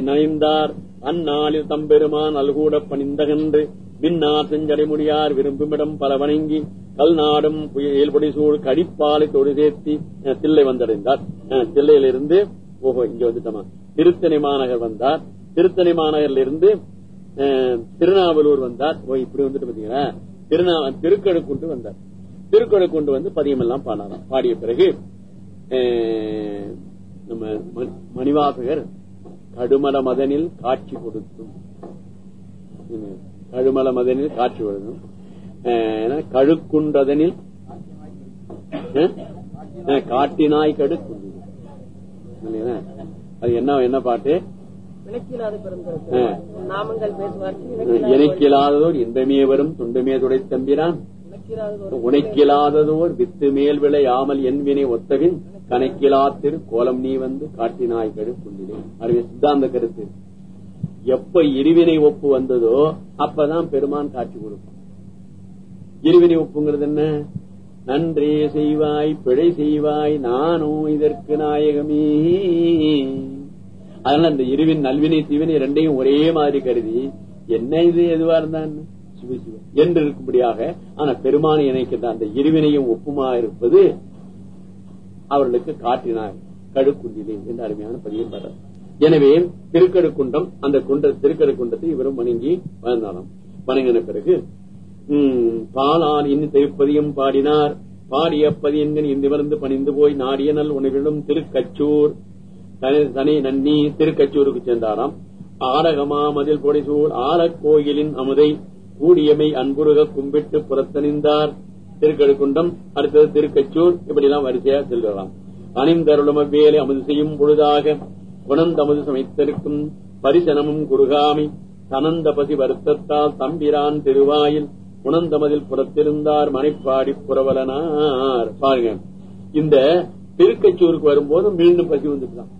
நனைந்தார் அந்நாளில் தம்பெருமான் அல்கூட பணிந்தகன்று விண்ணார் செஞ்சடை முடியார் விரும்புமிடம் பல வணங்கி கல் நாடும் இயல்படி சூழ் கடிப்பாலை தொடு சேர்த்தி தில்லை வந்தடைந்தார் தில்லையிலிருந்து ஓஹோ இங்க வந்துட்டோமா திருத்தணி மாநகர் வந்தார் திருத்தணி மாநகர்ல இருந்து திருநாவலூர் வந்தார் ஓ இப்படி வந்துட்டு பாத்தீங்கன்னா திருநா திருக்கழுக்குண்டு வந்தார் திருக்கழுக்குண்டு வந்து பதியம் எல்லாம் பாடாராம் பாடிய பிறகு நம்ம மணிவாசகர் கடுமல மதனில் காட்சி கொடுத்தும் கழுமல மதனில் காட்சி கொடுத்தும் கழுக்குண்டதனில் காட்டினாய் கடுக்குண்டு அது என்ன என்ன பாட்டு? இணைக்கிலாததோர் இன்பமே வரும் துன்பமே துடை தம்பிரான் உனைக்கிலாததோர் வித்து மேல் விளையாமல் என்வினை ஒத்தவின் கணக்கிலா திரு கோலம் நீ வந்து காட்டினாய் கடுக்குண்டிலே. அறிவு சித்தாந்த கருத்து. எப்ப இருவினை ஒப்பு வந்ததோ அப்பதான் பெருமான் காட்சி கொடுப்பான். இருவினை ஒப்புங்கிறது என்ன? நன்றே செய்வாய் பிழை செய்வாய் நானும் இதற்கு நாயகமே. அதனால அந்த இருவின் நல்வினை தீவினை ரெண்டையும் ஒரே மாதிரி கருதி என்ன இது எதுவா இருந்தான்னு? என்று இருக்கும்படியாக ஆனா பெருமானை இணைக்கின்ற அந்த இருவினையும் ஒப்புமா இருப்பது அவர்களுக்கு காட்டினார் கடுக்குண்டிலே என்று அருமையான பதியம் வர எனவே திருக்கடுக்குண்டம் அந்த குண்ட திருக்கடுக்குண்டத்தை இவரும் வணங்கி வாழ்ந்தாராம் வணங்கின பிறகு பாலான் இன்னும் திருப்பதியும் பாடினார். பாடிய பதியன்கள் இந்திவருந்து பணிந்து போய் நாடிய நல் உணவிலும் திருக்கச்சூர் தனி நன்னி திருக்கச்சூருக்கு சென்றாராம். ஆடகமா மதில் பொடிசூழ் ஆலக்கோயிலின் அமுதை கூடியமை அன்புருக கும்பிட்டு புறத்தணிந்தார். திருக்கடுக்குண்டம் அடுத்தது திருக்கச்சூர் இப்படி எல்லாம் வரிசையா செல்கிறாம் அணிந்தருளம வேலை அமது செய்யும் பொழுதாக குணந்தமது சமைத்திருக்கும் பரிசனமும் குருகாமி தனந்த பசி வருத்தத்தால் தம்பிரான் திருவாயில் குணந்தமதில் புறத்திருந்தார் மனைப்பாடி புறவலனார். பாருங்க இந்த திருக்கச்சூருக்கு வரும்போது மீண்டும் பசி வந்துட்டான்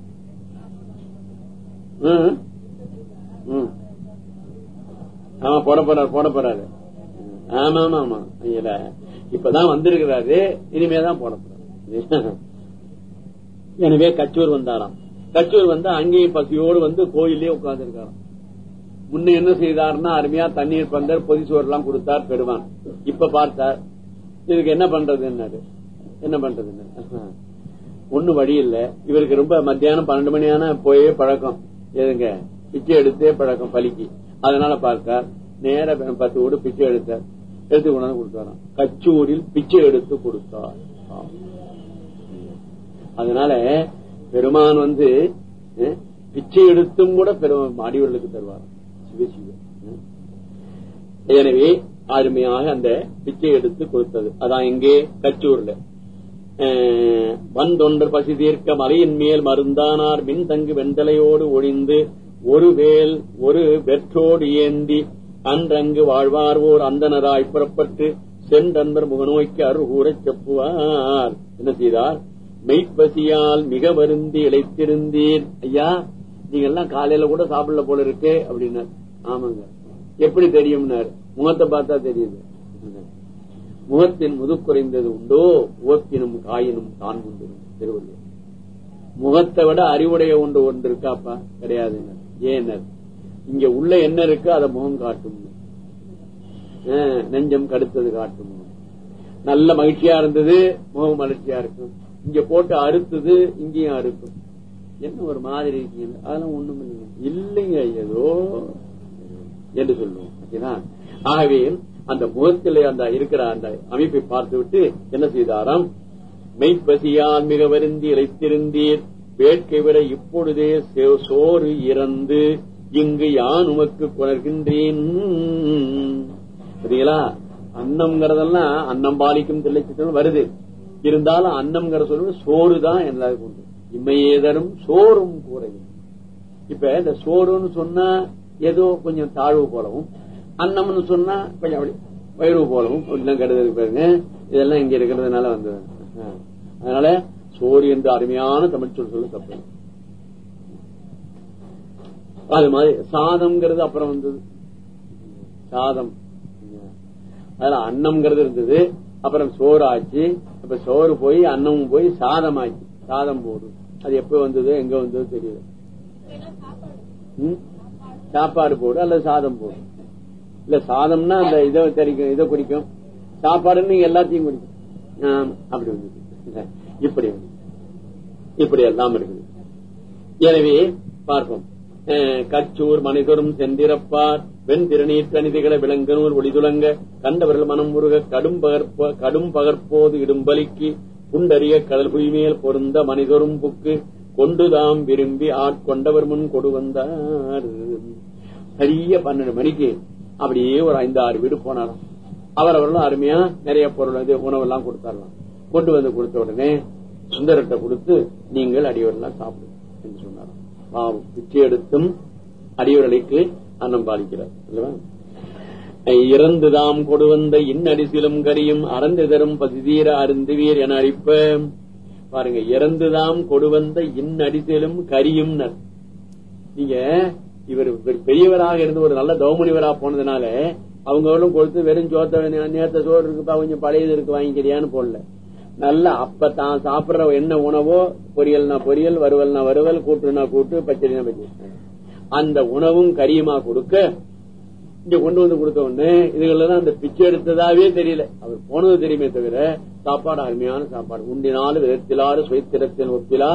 ஆமா போட போறாரு போட போறாரு. ஆமா ஆமா ஆமா இல்ல இப்பதான் வந்திருக்கிறாரு இனிமேதான் போட போறாரு. எனவே கச்சூர் வந்தாராம். கச்சூர் வந்து அங்கேயும் பசியோடு வந்து கோயிலே உட்கார்ந்து இருக்காராம் முன்ன என்ன செய்தார்னா அருமையா தண்ணீர் பந்தர் பொதிசோர் எல்லாம் கொடுத்தார் பெறுவான் இப்ப பார்த்தார். இதுக்கு என்ன பண்றது என்ன பண்றது ஒண்ணு வழி இல்ல. இவருக்கு ரொம்ப மத்தியானம் பன்னெண்டு மணியான போயே பழக்கம். எதுங்க பிச்சை எடுத்தே பழக்கம் பலிக்கு. அதனால பார்த்தார் நேர பத்து ஓடு பிச்சை எடுத்தார் எடுத்து கொண்டாந்து கொடுத்தாராம். கச்சூரில் பிச்சை எடுத்து கொடுத்தார். அதனால பெருமான் வந்து பிச்சை எடுத்தும் கூட பெருமான் அடிவர்களுக்கு தருவார் எனவே அருமையாக அந்த பிச்சை எடுத்து கொடுத்தது. அதான் இங்கே கச்சூர்ல. வந்தொன்று பசி தீர்க்க மலையின் மேல் மருந்தானார் மின் தங்கு வெண்டலையோடு ஒழிந்து ஒரு வேல் ஒரு வெற்றோடு ஏந்தி அன்றங்கு வாழ்வார்வோர் அந்தனராய் புறப்பட்டு சென்றன்பர் முகநோய்க்கு அருகூரச் செப்புவார். என்ன செய்தார்? மெய்ப்பசியால் மிக வருந்தி இழைத்திருந்தீர். ஐயா நீங்க எல்லாம் காலையில கூட சாப்பிடல போல இருக்கே அப்படின்னார். ஆமாங்க. எப்படி தெரியும்னார்? முகத்தை பார்த்தா தெரியுது. முகத்தின் முது குறைந்தது உண்டோ? ஓப்பினும் காயினும் தான் உண்டு. திருவள்ளுவர். முகத்தை விட அறிவுடைய ஒன்று ஒன்று இருக்காப்பா? கிடையாதுங்க. ஏன் இங்க உள்ள என்ன இருக்கு அதை முகம் காட்டும். நெஞ்சம் கடுத்தது காட்டும். நல்ல மகிழ்ச்சியா இருந்தது முகம் மகிழ்ச்சியா இருக்கும். இங்க போட்டு அறுத்தது இங்கேயும் அறுக்கும். என்ன ஒரு மாதிரி இருக்கீங்க? அதெல்லாம் ஒண்ணும் இல்லைங்க ஏதோ என்று சொல்லுவோம். ஆகவே அந்த முகத்திலே அந்த இருக்கிற அந்த அமைப்பை பார்த்து விட்டு என்ன செய்தாராம்? மெய்ப்பசியால் மிக வருந்தி இழைத்திருந்தீர். வேட்கை விட இப்பொழுதே சோறு இறந்து இங்கு யான் உமக்கு கொணர்கின்றேன்? சரிங்களா? அன்னம்ங்கிறதெல்லாம் அன்னம் பாலிக்கும் தில்லைச்சித்தம் வருது. இருந்தாலும் அன்னம்ங்கிற சொல்ல சோறு தான் எல்லாருக்கும் உண்டு இம்மையேதரும் சோறும் கூறையும் இப்ப இந்த சோறுன்னு சொன்னா ஏதோ கொஞ்சம் தாழ்வு போலவும் அன்னம்னு சொன்னா கொஞ்சம் அப்படி வயிறு போலவும் இன்னும் கருது பாருங்க. இதெல்லாம் இங்க இருக்கிறதுனால வந்தது. அதனால சோறு என்று அருமையான தமிழ் சொல் சொல்லு தப்பு அது மாதிரி சாதம்ங்கிறது அப்புறம் வந்தது. சாதம். அதுல அன்னம்ங்கிறது இருந்தது. அப்புறம் சோறு ஆச்சு இப்ப சோறு போய் அன்னமும் போய் சாதம் ஆச்சு சாதம் போடும் அது எப்ப வந்தது எங்க வந்தது தெரியல. சாப்பாடு போடு அல்லது சாதம் போடு. இல்ல சாதம்னா அந்த இதை கறிக்கும் இதை குடிக்கும். சாப்பாடுன்னு நீங்க எல்லாத்தையும் குடிக்கும். அப்படி வந்து இப்படி வந்து. இப்படி எல்லாம் இருக்குது எனவே பார்ப்போம். கச்சூர் மனிதரும் செந்திரப்பார் வெண் திருநீர் விளங்கனூர் ஒளிதுலங்க கண்டவர்கள் மனம் முருக கடும் பகற்ப கடும் பகற்போது இடும்பலிக்கு குண்டறிய கடல் மேல் பொருந்த மனிதரும் புக்கு கொண்டுதாம் விரும்பி ஆட்கொண்டவர் முன் கொடு வந்தார். சரியா பன்னெண்டு மணிக்கு அப்படியே ஒரு ஐந்து ஆறு வீடு போனாராம். அவரவர்களும் அருமையா நிறைய பொருள் உணவு உணவெல்லாம் கொடுத்தாரலாம் கொண்டு வந்து கொடுத்த உடனே சுந்தரத்தை கொடுத்து நீங்கள் அடியோரெல்லாம் சாப்பிடுங்க என்று சொன்னார் பாவம் பிச்சை எடுத்தும் அடியோரலைக்கு அன்னம் பாலிக்கிறார் அல்லவா? இறந்துதாம் கொடுவந்த இன்னடிசிலும் கரியும் அறந்து தரும் பசிதீர அருந்துவீர் என அழிப்ப பாருங்க இறந்துதாம் கொடுவந்த இன்னடிசிலும் கரியும் நீங்க இவர் இவர் பெரியவராக இருந்து ஒரு நல்ல தௌமுனிவரா போனதுனால அவங்களும் கொடுத்து வெறும் சோத்த நேரத்தை சோறு இருக்குப்பா கொஞ்சம் பழையது இருக்கு வாங்கிக்கிறியான்னு போடல. நல்ல அப்ப தான் சாப்பிடுற என்ன உணவோ பொரியல்னா பொரியல் வறுவல்னா வறுவல் கூட்டுனா கூட்டு பச்சடினா பச்சடி. அந்த உணவும் கரியுமா கொடுக்க இங்க கொண்டு வந்து கொடுத்த உடனே இதுகளெல்லாம் அந்த பிச்சை எடுத்ததாவே தெரியல. அவர் போனது தெரியுமே தவிர சாப்பாடு அருமையான சாப்பாடு. உண்டினாலும் விதத்திலாறு சுயத்திரத்தின் ஒப்பிலா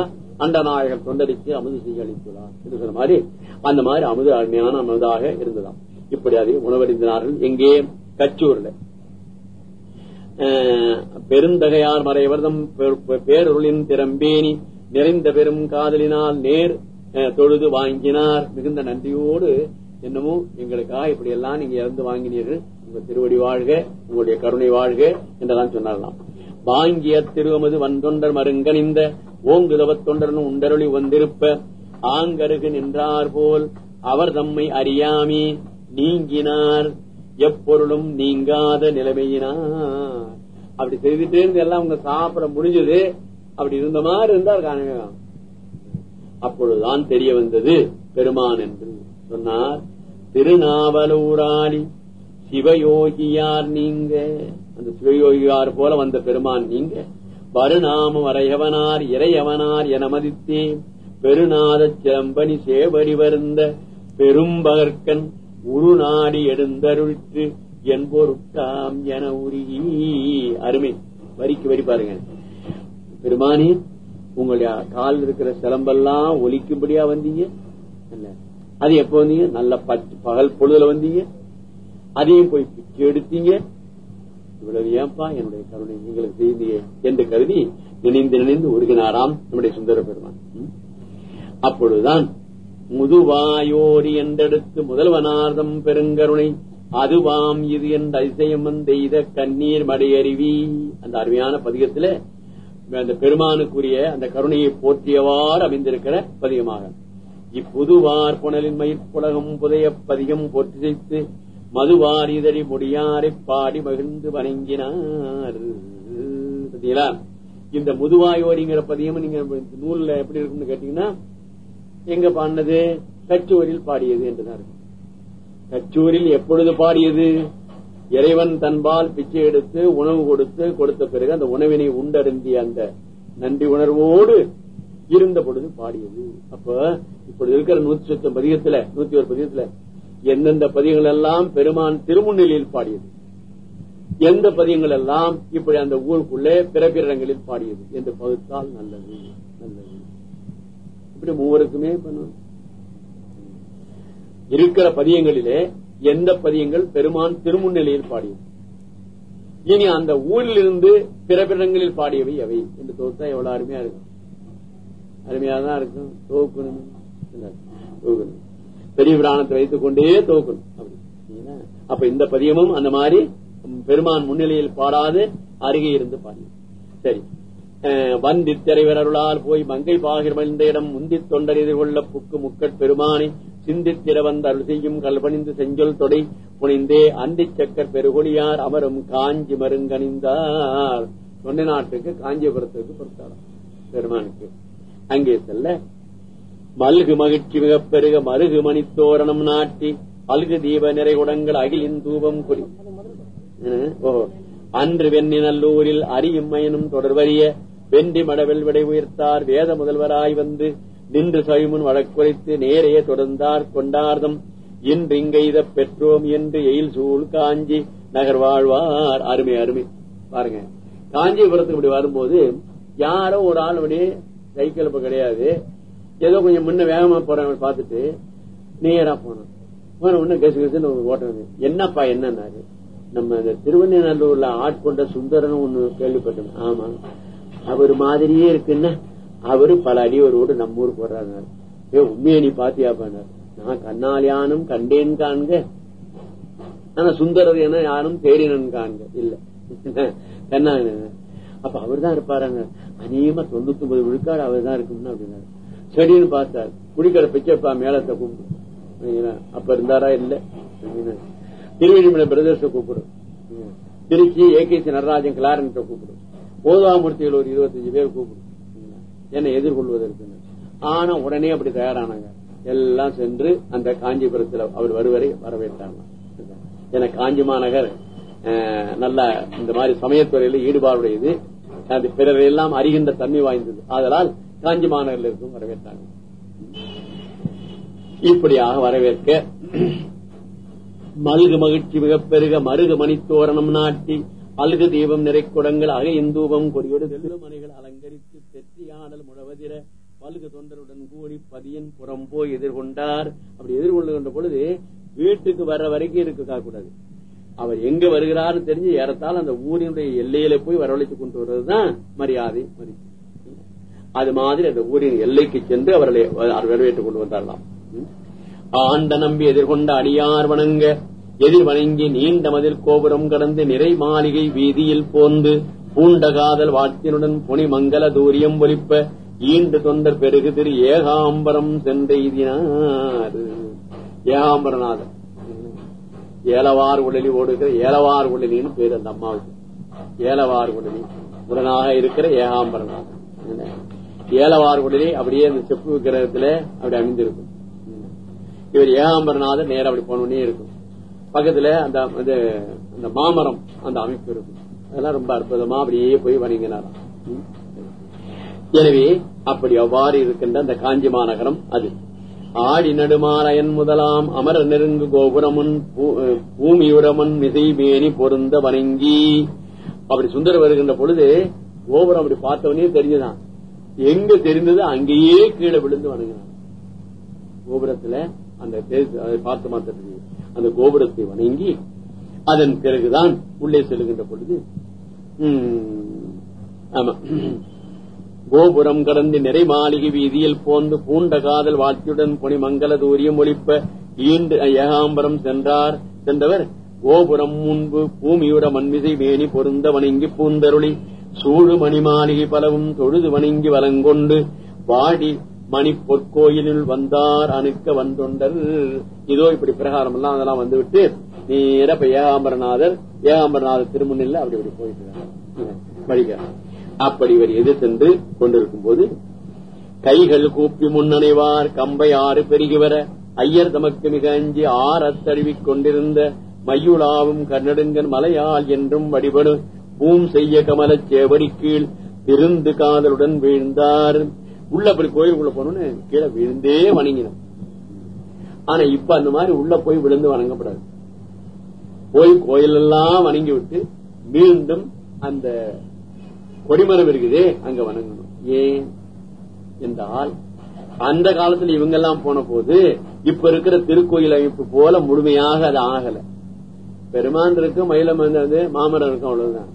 அண்ட நாயகர் தொண்டடிக்கு அமுது செய்ய அளித்துள்ளார். என்று சொன்ன மாதிரி அந்த மாதிரி அமுது அருமையான அமுதாக இருந்ததாம். இப்படி அதை உணவறிந்தினார்கள் எங்கே? கச்சூர்ல. பெருந்தகையார் மறைவர்தம் பேரொருளின் பேரருளின் திறம்பேணி நிறைந்த பெரும் காதலினால் நேர் அஹ், தொழுது வாங்கினார். மிகுந்த நன்றியோடு என்னமோ எங்களுக்காக இப்படி எல்லாம் நீங்க இறந்து வாங்கினீர்கள். உங்க திருவடி வாழ்க உங்களுடைய கருணை வாழ்க என்றெல்லாம் சொன்னாரலாம் வாங்கிய திருவமது வந்தொண்டர் மருங்கணிந்த ஓங்குதவத் தொண்டர்னு உண்டருளி வந்திருப்ப ஆங்கருகு நின்றார் போல் அவர் தம்மை அறியாமே நீங்கினார். எப்பொருளும் நீங்காத நிலைமையினா அப்படி செய்துட்டே இருந்து எல்லாம் அவங்க சாப்பிட முடிஞ்சது. அப்படி இருந்த மாதிரி இருந்தார் காணவே அப்பொழுதுதான் தெரிய வந்தது பெருமான் என்று. சொன்னார் திருநாவலூராணி சிவயோகியார் நீங்க. அந்த சிவயோகியார் போல வந்த பெருமான் நீங்க. வருநாம அறையவனார் இறையவனார் என மதித்தேன். பெருநாத சிலம்பனி சேவடி வருந்த பெரும்பகற்கன் உருநாடி எடுந்தருள்த்து என் பொருட்டாம் என உருகி அருமை. வரிக்கு வரி பாருங்க பெருமானி உங்களுடைய கால் இருக்கிற சிலம்பெல்லாம் ஒலிக்கும்படியா வந்தீங்க? அது எப்ப வந்தீங்க? நல்ல பகல் பொழுதுல வந்தீங்க? அதையும் போய் பிச்சு எடுத்தீங்க? இவ்வளவு ஏன்பா என்னுடைய கருணை? எங்களுக்கு செய்தியே என்று கருதி நினைந்து நினைந்து உருகினாராம் நம்முடைய சுந்தர பெருமான். அப்பொழுதுதான் முதுவாயோரி என்றெடுத்து முதல்வனார்தம் பெருங்கருணை அதுவாம் இது என்ற அதிசயம் வந்தெய்த கண்ணீர் மடையருவி. அந்த அருமையான பதிகத்துல அந்த பெருமானுக்குரிய அந்த கருணையை போற்றியவாறு அமைந்திருக்கிற பதிகமாக. இப்புதுவார் புனலின் மயிர்ப்புலகம் புதைய பதிகம் போற்றி செய்து மதுவார் இதழி முடியாரை பாடி மகிழ்ந்து வணங்கினார். பார்த்தீங்களா? இந்த முதுவாயோரிங்கிற பதியம் நீங்க நூல்ல எப்படி இருக்கும்னு கேட்டீங்கன்னா எங்க பாடினது? கச்சூரில் பாடியது என்றுதான் இருக்கு. கச்சூரில் எப்பொழுது பாடியது? இறைவன் தன்பால் பிச்சை எடுத்து உணவு கொடுத்து கொடுத்த பிறகு அந்த உணவினை உண்டருந்திய அந்த நன்றி உணர்வோடு இருந்த பொழுது பாடியது. அப்ப இப்பொழுது இருக்கிற நூத்தி சொச்சம் பதிகத்துல நூத்தி ஒரு பதிகத்துல எந்தெந்த பதிகங்கள் எல்லாம் பெருமான் திருமுன்னிலையில் பாடியது? எந்த பதியங்கள் எல்லாம் இப்படி அந்த ஊருக்குள்ளே பிறப்பிடங்களில் பாடியது? என்று பகுத்தால் நல்லது நல்லது. இப்படி மூவருக்குமே பண்ணும் இருக்கிற பதியங்களிலே எந்த பதியங்கள் பெருமான் திருமுன்னிலையில் பாடியது? இனி அந்த ஊரில் இருந்து பிறப்பிடங்களில் பாடியவை எவை என்று தொகுத்தா எவ்வளவு அருமையா இருக்கும் அருமையா தான் இருக்கும் தொகுக்கணும். இல்ல, பெரிய பிராணத்தை வைத்துக் கொண்டே தொகுக்கணும். அப்படி. அப்ப இந்த பதியமும் அந்த மாதிரி பெருமான் முன்னிலையில் பாடாது அருகே இருந்து பாடியது. சரி. அஹ், வந்தி போய் மங்கை பாகிரமந்த இடம் முந்தி தொண்டர் எதிர்கொள்ள புக்கு முக்கட் பெருமானை சிந்தித்திர வந்த அருள் செய்யும் கல்பணிந்து செஞ்சொல் தொடை புனிந்தே அந்தி சக்கர் பெருகொழியார் அமரும் காஞ்சி மருங்கணிந்தார். தொண்டை நாட்டுக்கு காஞ்சிபுரத்துக்கு பொறுத்தாராம் பெருமானுக்கு. அங்கே செல்ல மல்கு மகிழ்ச்சி மிகப் பெருக மருகு மணித்தோரணம் நாட்டி அல்கு தீப நிறைகுடங்கள் அகிலின் தூபம் கொடி. ஓ. அன்று வெண்ணி நல்லூரில் அரியும் மயனும் தொடர்வறிய வெண்டி மடவெல் விடை உயர்த்தார். வேத முதல்வராய் வந்து நின்று சைமுன் வழக்குரைத்து நேரையே தொடர்ந்தார் கொண்டார்தம். இன்று இங்கெய்த பெற்றோம் என்று எயில் சூழ் காஞ்சி நகர் வாழ்வார் அருமை அருமை. பாருங்க. காஞ்சிபுரத்துக்கு இப்படி வரும்போது யாரோ ஒரு ஆள் அப்படி சைக்கிள் இப்ப கிடையாது. ஏதோ கொஞ்சம் முன்ன வேகமா போறவங்க பார்த்துட்டு நேரா போனோம் ஒன்னும் கசு கசுன்னு ஓட்டுறது என்னப்பா என்னன்னாரு? நம்ம இந்த திருவண்ணநல்லூர்ல ஆட்கொண்ட சுந்தரன் ஒண்ணு கேள்விப்பட்டோம் ஆமா. அவர் மாதிரியே இருக்குன்னா அவரு பல அடியோரோடு நம்ம ஊர் போடுறாங்க ஏ உண்மையை நீ பாத்தியாப்பானார் நான் கண்ணாலியானும் கண்டேன் காண்க. ஆனா சுந்தரர் என யாரும் தேடினன் காண்க. இல்ல. கண்ணாங்க அப்ப அவர் தான் இருப்பாருங்க. அநேகமா தொண்ணூத்தி ஒன்பது விழுக்காடு அவர் தான் இருக்கும்னு அப்படின்னாரு. சரின்னு பார்த்தார். குடிக்கிற பிச்சப்பா மேலத்தை கூப்பிடு. அப்ப இருந்தாரா இல்ல? திருவள்ளிமலை பிரதேச கூப்பிடும் திருச்சி ஏகேசி நடராஜன் கிளாரன்ட்ட கூப்பிடும் போதுவாமூர்த்திகள் ஒரு இருபத்தஞ்சு பேர் கூப்பிடும் என்னை எதிர்கொள்வதற்கு. ஆனா உடனே அப்படி தயாரானாங்க. எல்லாம் சென்று அந்த காஞ்சிபுரத்தில் அவர் வருவரை வரவேற்றாங்க. என காஞ்சி மாநகர் நல்ல இந்த மாதிரி சமயத்துறையில ஈடுபாடுடையது. அது பிறர் எல்லாம் அறிகின்ற தன்மை வாய்ந்தது. ஆதலால் காஞ்சி மாநகரில் இருக்கும் வரவேற்றாங்க. இப்படியாக வரவேற்க மல்கு மகிழ்ச்சி மிக பெருக மருகு மணித்தோரணம் நாட்டி அல்கு தீபம் நிறைக்குடங்கள் அக இந்தூபம் கொடியோடு மனைகள் அலங்கரித்து தெற்றியாடல் முழவதிர பல்கு தொண்டருடன் கூடி பதியன் புறம்போ எதிர்கொண்டார். அப்படி எதிர்கொள்ளுகின்ற பொழுது வீட்டுக்கு வர்ற வரைக்கும் இருக்க கூடாது அவர் எங்க வருகிறார் தெரிஞ்சு ஏறத்தால் அந்த ஊரினுடைய எல்லையில போய் வரவழைத்து கொண்டு வருவதுதான் மரியாதை மதிப்பு அது மாதிரி அந்த ஊரின் எல்லைக்கு சென்று அவர்களை வரவேற்றுக் கொண்டு வந்தாரலாம் ஆண்ட நம்பி எதிர்கொண்ட அடியார் வணங்க எதிர் வணங்கி நீண்ட மதில் கோபுரம் கடந்து நிறை மாளிகை வீதியில் போந்து பூண்ட காதல் வாட்டினுடன் புனி மங்கல தூரியம் ஒலிப்ப ஈண்டு தொண்டர் பெருகு திரு ஏகாம்பரம் சென்றெய்தினார். ஏகாம்பரநாதர். ஏலவார் உடலி ஓடுகிற ஏலவார் உடலின்னு பேர் அந்த அம்மாவுக்கு. ஏலவார் உடலி உடனாக இருக்கிற ஏகாம்பரநாதர். ஏலவார் உடலி அப்படியே அந்த செப்பு கிரகத்துல அப்படி அமைந்திருக்கும் இவர் ஏகாம்பரநாதர் நேரம் அப்படி போனோடனே இருக்கும். பக்கத்துல அந்த அந்த மாமரம் அந்த அமைப்பு இருக்கும் அதெல்லாம் ரொம்ப அற்புதமா அப்படியே போய் வணங்கினாராம். எனவே அப்படி அவ்வாறு இருக்கின்ற அந்த காஞ்சி மாநகரம் அது. ஆடி நடுமாறயன் முதலாம் அமர நெருங்கு கோபுரமுன் பூமியுடமன் மிசை மேனி பொருந்த வணங்கி. அப்படி சுந்தர வருகின்ற பொழுது கோபுரம் அப்படி பார்த்தவனே தெரிஞ்சுதான். எங்க தெரிந்தது அங்கேயே கீழே விழுந்து வணங்கினான். கோபுரத்துல அந்த பார்த்து மாத்திரம் அந்த கோபுரத்தை வணங்கி அதன் பிறகுதான் உள்ளே செல்கின்ற பொழுது ஆமா. கோபுரம் கடந்து நிறை மாளிகை வீதியில் போந்து பூண்ட காதல் வாழ்த்தியுடன் பொனி மங்கள தூரியம் ஒழிப்ப ஈண்டு ஏகாம்பரம் சென்றார். சென்றவர் கோபுரம் முன்பு பூமியுட மண்மிசை மேனி பொருந்த வணங்கி பூந்தருளி சூழு மணி மாளிகை பலவும் தொழுது வணங்கி வலங்கொண்டு வாடி மணி பொற்கோயிலில் வந்தார் அணுக்க வந்தொண்டர் இதோ இப்படி பிரகாரம் எல்லாம் அதெல்லாம் வந்துவிட்டு நேர இப்ப ஏகாம்பரநாதர் ஏகாம்பரநாதர் திருமணில் அப்படி இப்படி போயிட்டு வழிக அப்படி இவர் எது சென்று கொண்டிருக்கும் போது கைகள் கூப்பி முன்னணைவார் கம்பை ஆறு பெருகி வர ஐயர் தமக்கு மிக அஞ்சி ஆறத்தழுவிக் கொண்டிருந்த மையுளாவும் கர்நடுங்கன் மலையால் என்றும் வழிபடும் பூம் செய்ய கமலச் சேவடி கீழ் திருந்து காதலுடன் வீழ்ந்தார். உள்ள அப்படி கோயிலுக்குள்ள போனோம்னு கீழே விழுந்தே வணங்கினோம். ஆனா இப்ப அந்த மாதிரி உள்ள போய் விழுந்து வணங்கப்படாது. போய் கோயில் எல்லாம் வணங்கி விட்டு மீண்டும் அந்த கொடிமரம் இருக்குதே அங்க வணங்கணும். ஏன்? என்றால் அந்த காலத்துல இவங்க எல்லாம் போன போது இப்ப இருக்கிற திருக்கோயில் அமைப்பு போல முழுமையாக அது ஆகல. பெருமான் இருக்கு மயிலம் வந்து மாமரம் இருக்கும் அவ்வளவுதான்.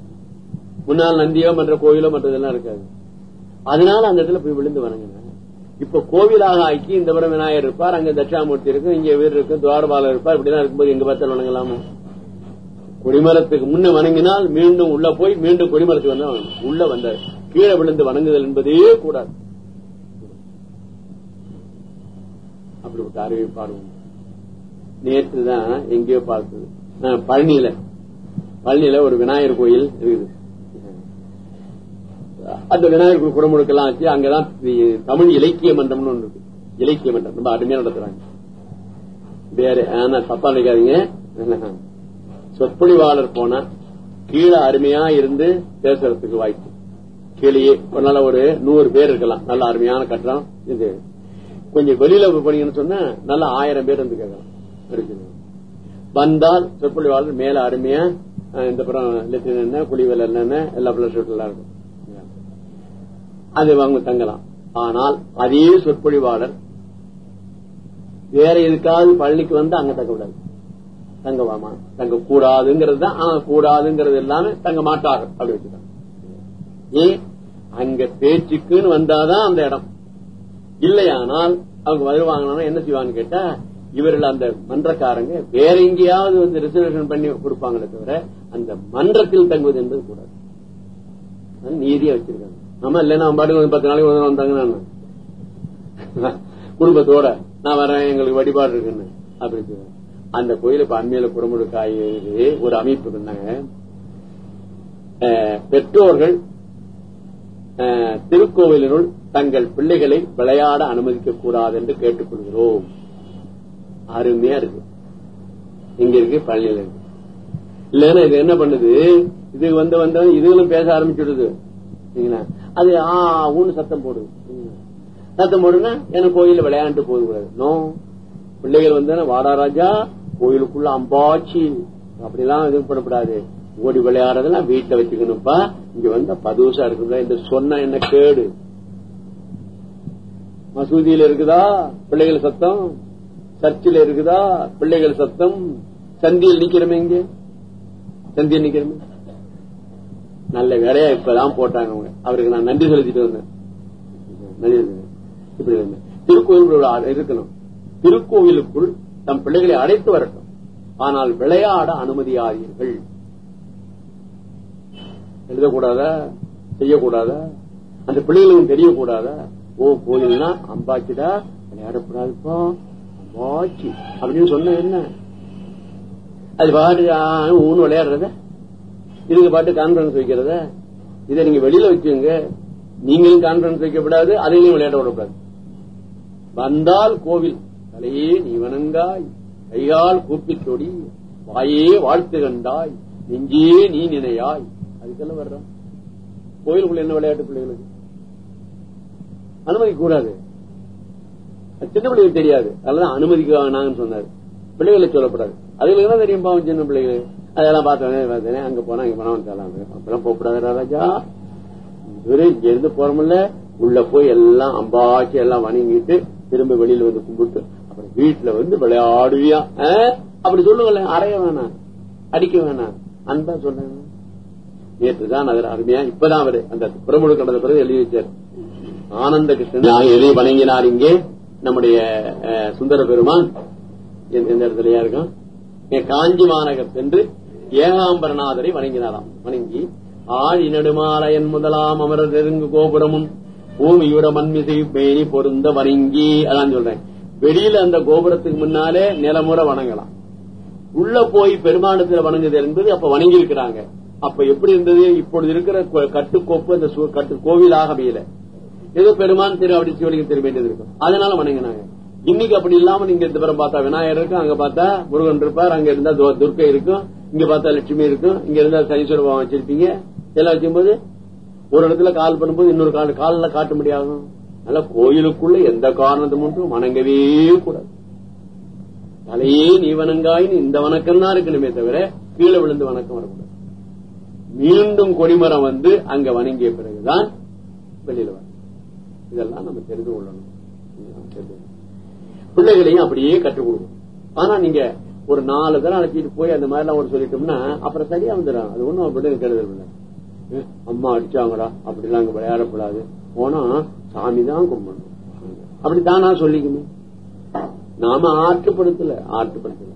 முன்னால் நந்தியோ மற்ற கோயிலோ மற்றதெல்லாம் இருக்காது. அதனால அந்த இடத்துல போய் விழுந்து வணங்கினாங்க இப்ப கோவிலாக ஆக்கி இந்த புறம் விநாயகர் இருப்பார் அங்க தட்சிணாமூர்த்தி இருக்கும் இங்க வீடு இருக்கும் துவாரபாலர் இருப்பார் இப்படிதான் இருக்கும்போது எங்க பார்த்தாலும் வணங்கலாமா? கொடிமரத்துக்கு முன்ன வணங்கினால் மீண்டும் உள்ள போய் மீண்டும் கொடிமரத்துக்கு வந்தா உள்ள வந்தார். கீழே விழுந்து வணங்குதல் என்பதே கூடாது. அப்படிப்பட்ட அறிவிப்பாருவோம் நேற்று தான் எங்கேயோ பார்த்தது. பழனியில பழனியில ஒரு விநாயகர் கோயில் இருக்குது. அந்த விநாயகர் குடமுழுக்கெல்லாம் ஆச்சு அங்கதான் தமிழ் இலக்கிய மன்றம்னு ஒன்று இருக்கு. இலக்கிய மன்றம். ரொம்ப அருமையா நடத்துறாங்க. வேற ஆனா தப்பா நினைக்காதீங்க. சொற்பொழிவாளர் போனா கீழே அருமையா இருந்து பேசுறதுக்கு வாய்ப்பு. கீழே ஒரு நல்ல ஒரு நூறு பேர் இருக்கலாம். நல்ல அருமையான கட்டணம் இது கொஞ்சம் வெளியில போனீங்கன்னு சொன்னா நல்லா ஆயிரம் பேர் வந்து கேட்கலாம். இருக்குது. வந்தால் சொற்பொழிவாளர் மேல அருமையா இந்த புறம் என்ன குழிவெல்லாம் என்ன எல்லா பிளஸ் எல்லாம் இருக்கும் அது அவங்க தங்கலாம். ஆனால் அதே சொற்பொழிவாளர் வேற எதுக்காவது பழனிக்கு வந்து அங்க தங்கக்கூடாது தங்கவாமா? தங்க கூடாதுங்கிறது தான் கூடாதுங்கிறது எல்லாமே தங்க மாட்டார்கள். அப்படி வச்சுதான் ஏன் அங்க பேச்சுக்குன்னு வந்தாதான் அந்த இடம். இல்லையானால் அவங்க வருவாங்கன்னா என்ன செய்வாங்கன்னு கேட்டா இவர்கள் அந்த மன்றக்காரங்க வேற எங்கேயாவது வந்து ரிசர்வேஷன் பண்ணி கொடுப்பாங்களே தவிர அந்த மன்றத்தில் தங்குவது என்பது கூடாது. நீதியா வச்சிருக்காங்க. ஆமா இல்லைன்னா அவன் பாட்டுக்கு வந்து பத்து நாளைக்கு வந்து வந்தாங்கன்னா. குடும்பத்தோட நான் வரேன் எங்களுக்கு வழிபாடு இருக்குன்னு. அப்படி அந்த கோயில இப்ப அண்மையில குடமுழுக்காய் ஒரு அமைப்பு இருந்தாங்க பெற்றோர்கள் திருக்கோவிலினுள் தங்கள் பிள்ளைகளை விளையாட அனுமதிக்க கூடாது என்று கேட்டுக்கொள்கிறோம். அருமையா இருக்கு. இங்க இருக்கு பள்ளியில இருக்கு. இல்லன்னா இது என்ன பண்ணுது? இது வந்து வந்து இதுகளும் பேச ஆரம்பிச்சுடுது. சரிங்களா? அது ஆ ஊன்னு சத்தம் போடுது சத்தம் போடுனா எனக்கு கோயில விளையாண்டு போகக்கூடாது நோ. பிள்ளைகள் வந்து வாடா ராஜா கோயிலுக்குள்ள அம்பாச்சி. அப்படிலாம் இது பண்ணக்கூடாது ஓடி விளையாடுறதெல்லாம் வீட்டுல வச்சுக்கணும்ப்பா. இங்க வந்து பதுசா இருக்குதா இந்த சொன்ன என்ன கேடு? மசூதியில இருக்குதா? பிள்ளைகள் சத்தம். சர்ச்சில் இருக்குதா? பிள்ளைகள் சத்தம். சந்தியில் நிக்கிறோமே இங்க. சந்தியில் நிக்கிறோமே. நல்ல வேலையா இப்பதான் போட்டாங்க அவங்க. அவருக்கு நான் நன்றி செலுத்திட்டு வந்தேன். இப்படி இருந்தேன். திருக்கோயில் இருக்கணும். திருக்கோவிலுக்குள் தம் பிள்ளைகளை அழைத்து வரட்டும். ஆனால் விளையாட அனுமதியாதீர்கள். எழுதக்கூடாதா? செய்யக்கூடாதா? அந்த பிள்ளைகளுக்கும் தெரியக்கூடாதா? ஓ கோயில்னா அம்பாச்சிடா விளையாடக்கூடாதுப்பா. அம்பாச்சி. அப்படின்னு சொன்ன என்ன? அது பாட்டு ஊன்னு விளையாடுறத? இதுக்கு பாட்டு கான்பரன்ஸ் வைக்கிறத? இதை நீங்க வெளியில வச்சுங்க நீங்களும் கான்பரன்ஸ் வைக்கப்படாது அதையும் விளையாட விடக்கூடாது. வந்தால் கோவில். தலையே நீ வணங்காய். கையால் கூப்பித் தொடி வாயே வாழ்த்து கண்டாய். நெஞ்சே நீ நினையாய். அதுக்கெல்லாம் வர்றோம். கோயிலுக்குள்ள என்ன விளையாட்டு பிள்ளைகளுக்கு? அனுமதிக்க கூடாது சின்ன பிள்ளைகள் தெரியாது. அதெல்லாம் அனுமதிக்க வேணாங்கன்னு சொன்னாரு. பிள்ளைகளுக்கு சொல்லப்படாது. அதுகளுக்கு தான் தெரியும் பாவம் சின்ன பிள்ளைகள். அதெல்லாம் பார்த்தோன்னே பார்த்தேனே அங்க போனா இங்க போனா தரலாம் அப்பெல்லாம் போகக்கூடாது ராஜா. இவரு இருந்து போறோம்ல உள்ள போய் எல்லாம் அம்பாச்சி எல்லாம் வணங்கிட்டு திரும்ப வெளியில வந்து கும்பிட்டு அப்புறம் வீட்டுல வந்து விளையாடுவியா? அப்படி சொல்லுங்களேன் அறைய வேணாம். அடிக்க வேணாம். அன்பா சொல்றேன். நேற்று தான் அதில் அருமையா இப்பதான் அவரு அந்த புறமுழு கடந்த பிறகு எழுதி வச்சார். ஆனந்த கிருஷ்ணன் எழுதி வணங்கினார் இங்கே. நம்முடைய சுந்தர பெருமான் எந்த இடத்துலயா இருக்கும் இங்க காஞ்சி மாநகர் சென்று ஏகாம்பரநாதரை வணங்கினாராம். வணங்கி ஆழி நெடுமாலயன் முதலாம் அமரர் நெருங்கு கோபுரமும் பூமியுட மண்மிசை பேணி பொருந்த வணங்கி அதான் சொல்றேன். வெளியில அந்த கோபுரத்துக்கு முன்னாலே நிலமுறை வணங்கலாம். உள்ள போய் பெருமானத்துல வணங்குது என்பது அப்ப வணங்கி இருக்கிறாங்க அப்ப எப்படி இருந்தது? இப்பொழுது இருக்கிற கட்டுக்கோப்பு அந்த கட்டு கோவிலாக அமையல. ஏதோ பெருமான் திரு அப்படி சிவலிங்கம் திரு வேண்டியது இருக்கும் அதனால வணங்கினாங்க. இன்னைக்கு அப்படி இல்லாம நீங்க இந்த பிறம் பார்த்தா விநாயகர் இருக்கும் அங்க பார்த்தா முருகன் இருப்பார் அங்க இருந்தா துர்க்கை இருக்கும் இங்க பார்த்தா லட்சுமி இருக்கும் இங்க இருந்தா சனீஸ்வர பாவம் வச்சிருப்பீங்க. எல்லாம் வைக்கும்போது ஒரு இடத்துல கால் பண்ணும்போது இன்னொரு கால் கால்ல காட்ட முடியாது. அதனால கோயிலுக்குள்ள எந்த காரணத்தை ஒன்றும் வணங்கவே கூடாது. தலையே நீ வணங்காயின்னு இந்த வணக்கம் தான் இருக்கணுமே தவிர கீழே விழுந்து வணக்கம் வரக்கூடாது. மீண்டும் கொடிமரம் வந்து அங்க வணங்கிய பிறகுதான் வெளியில வரும். இதெல்லாம் நம்ம தெரிந்து தெரிந்து கொள்ளணும். பிள்ளைகளையும் அப்படியே கற்றுக் கொடுக்கும். ஆனா நீங்க ஒரு நாலு தரம் அழைச்சிட்டு போய் அந்த மாதிரி எல்லாம் ஒரு சொல்லிட்டோம்னா அப்புறம் சரியா வந்துடும். அது ஒண்ணும் அப்படி கெடுதல் இல்லை. அம்மா அடிச்சாங்கடா அப்படிலாம் அங்க விளையாடக்கூடாது. போனா சாமி தான் கும்பிடணும். அப்படி தானா சொல்லிக்கணும் நாம ஆற்றுப்படுத்தல ஆற்றுப்படுத்தல.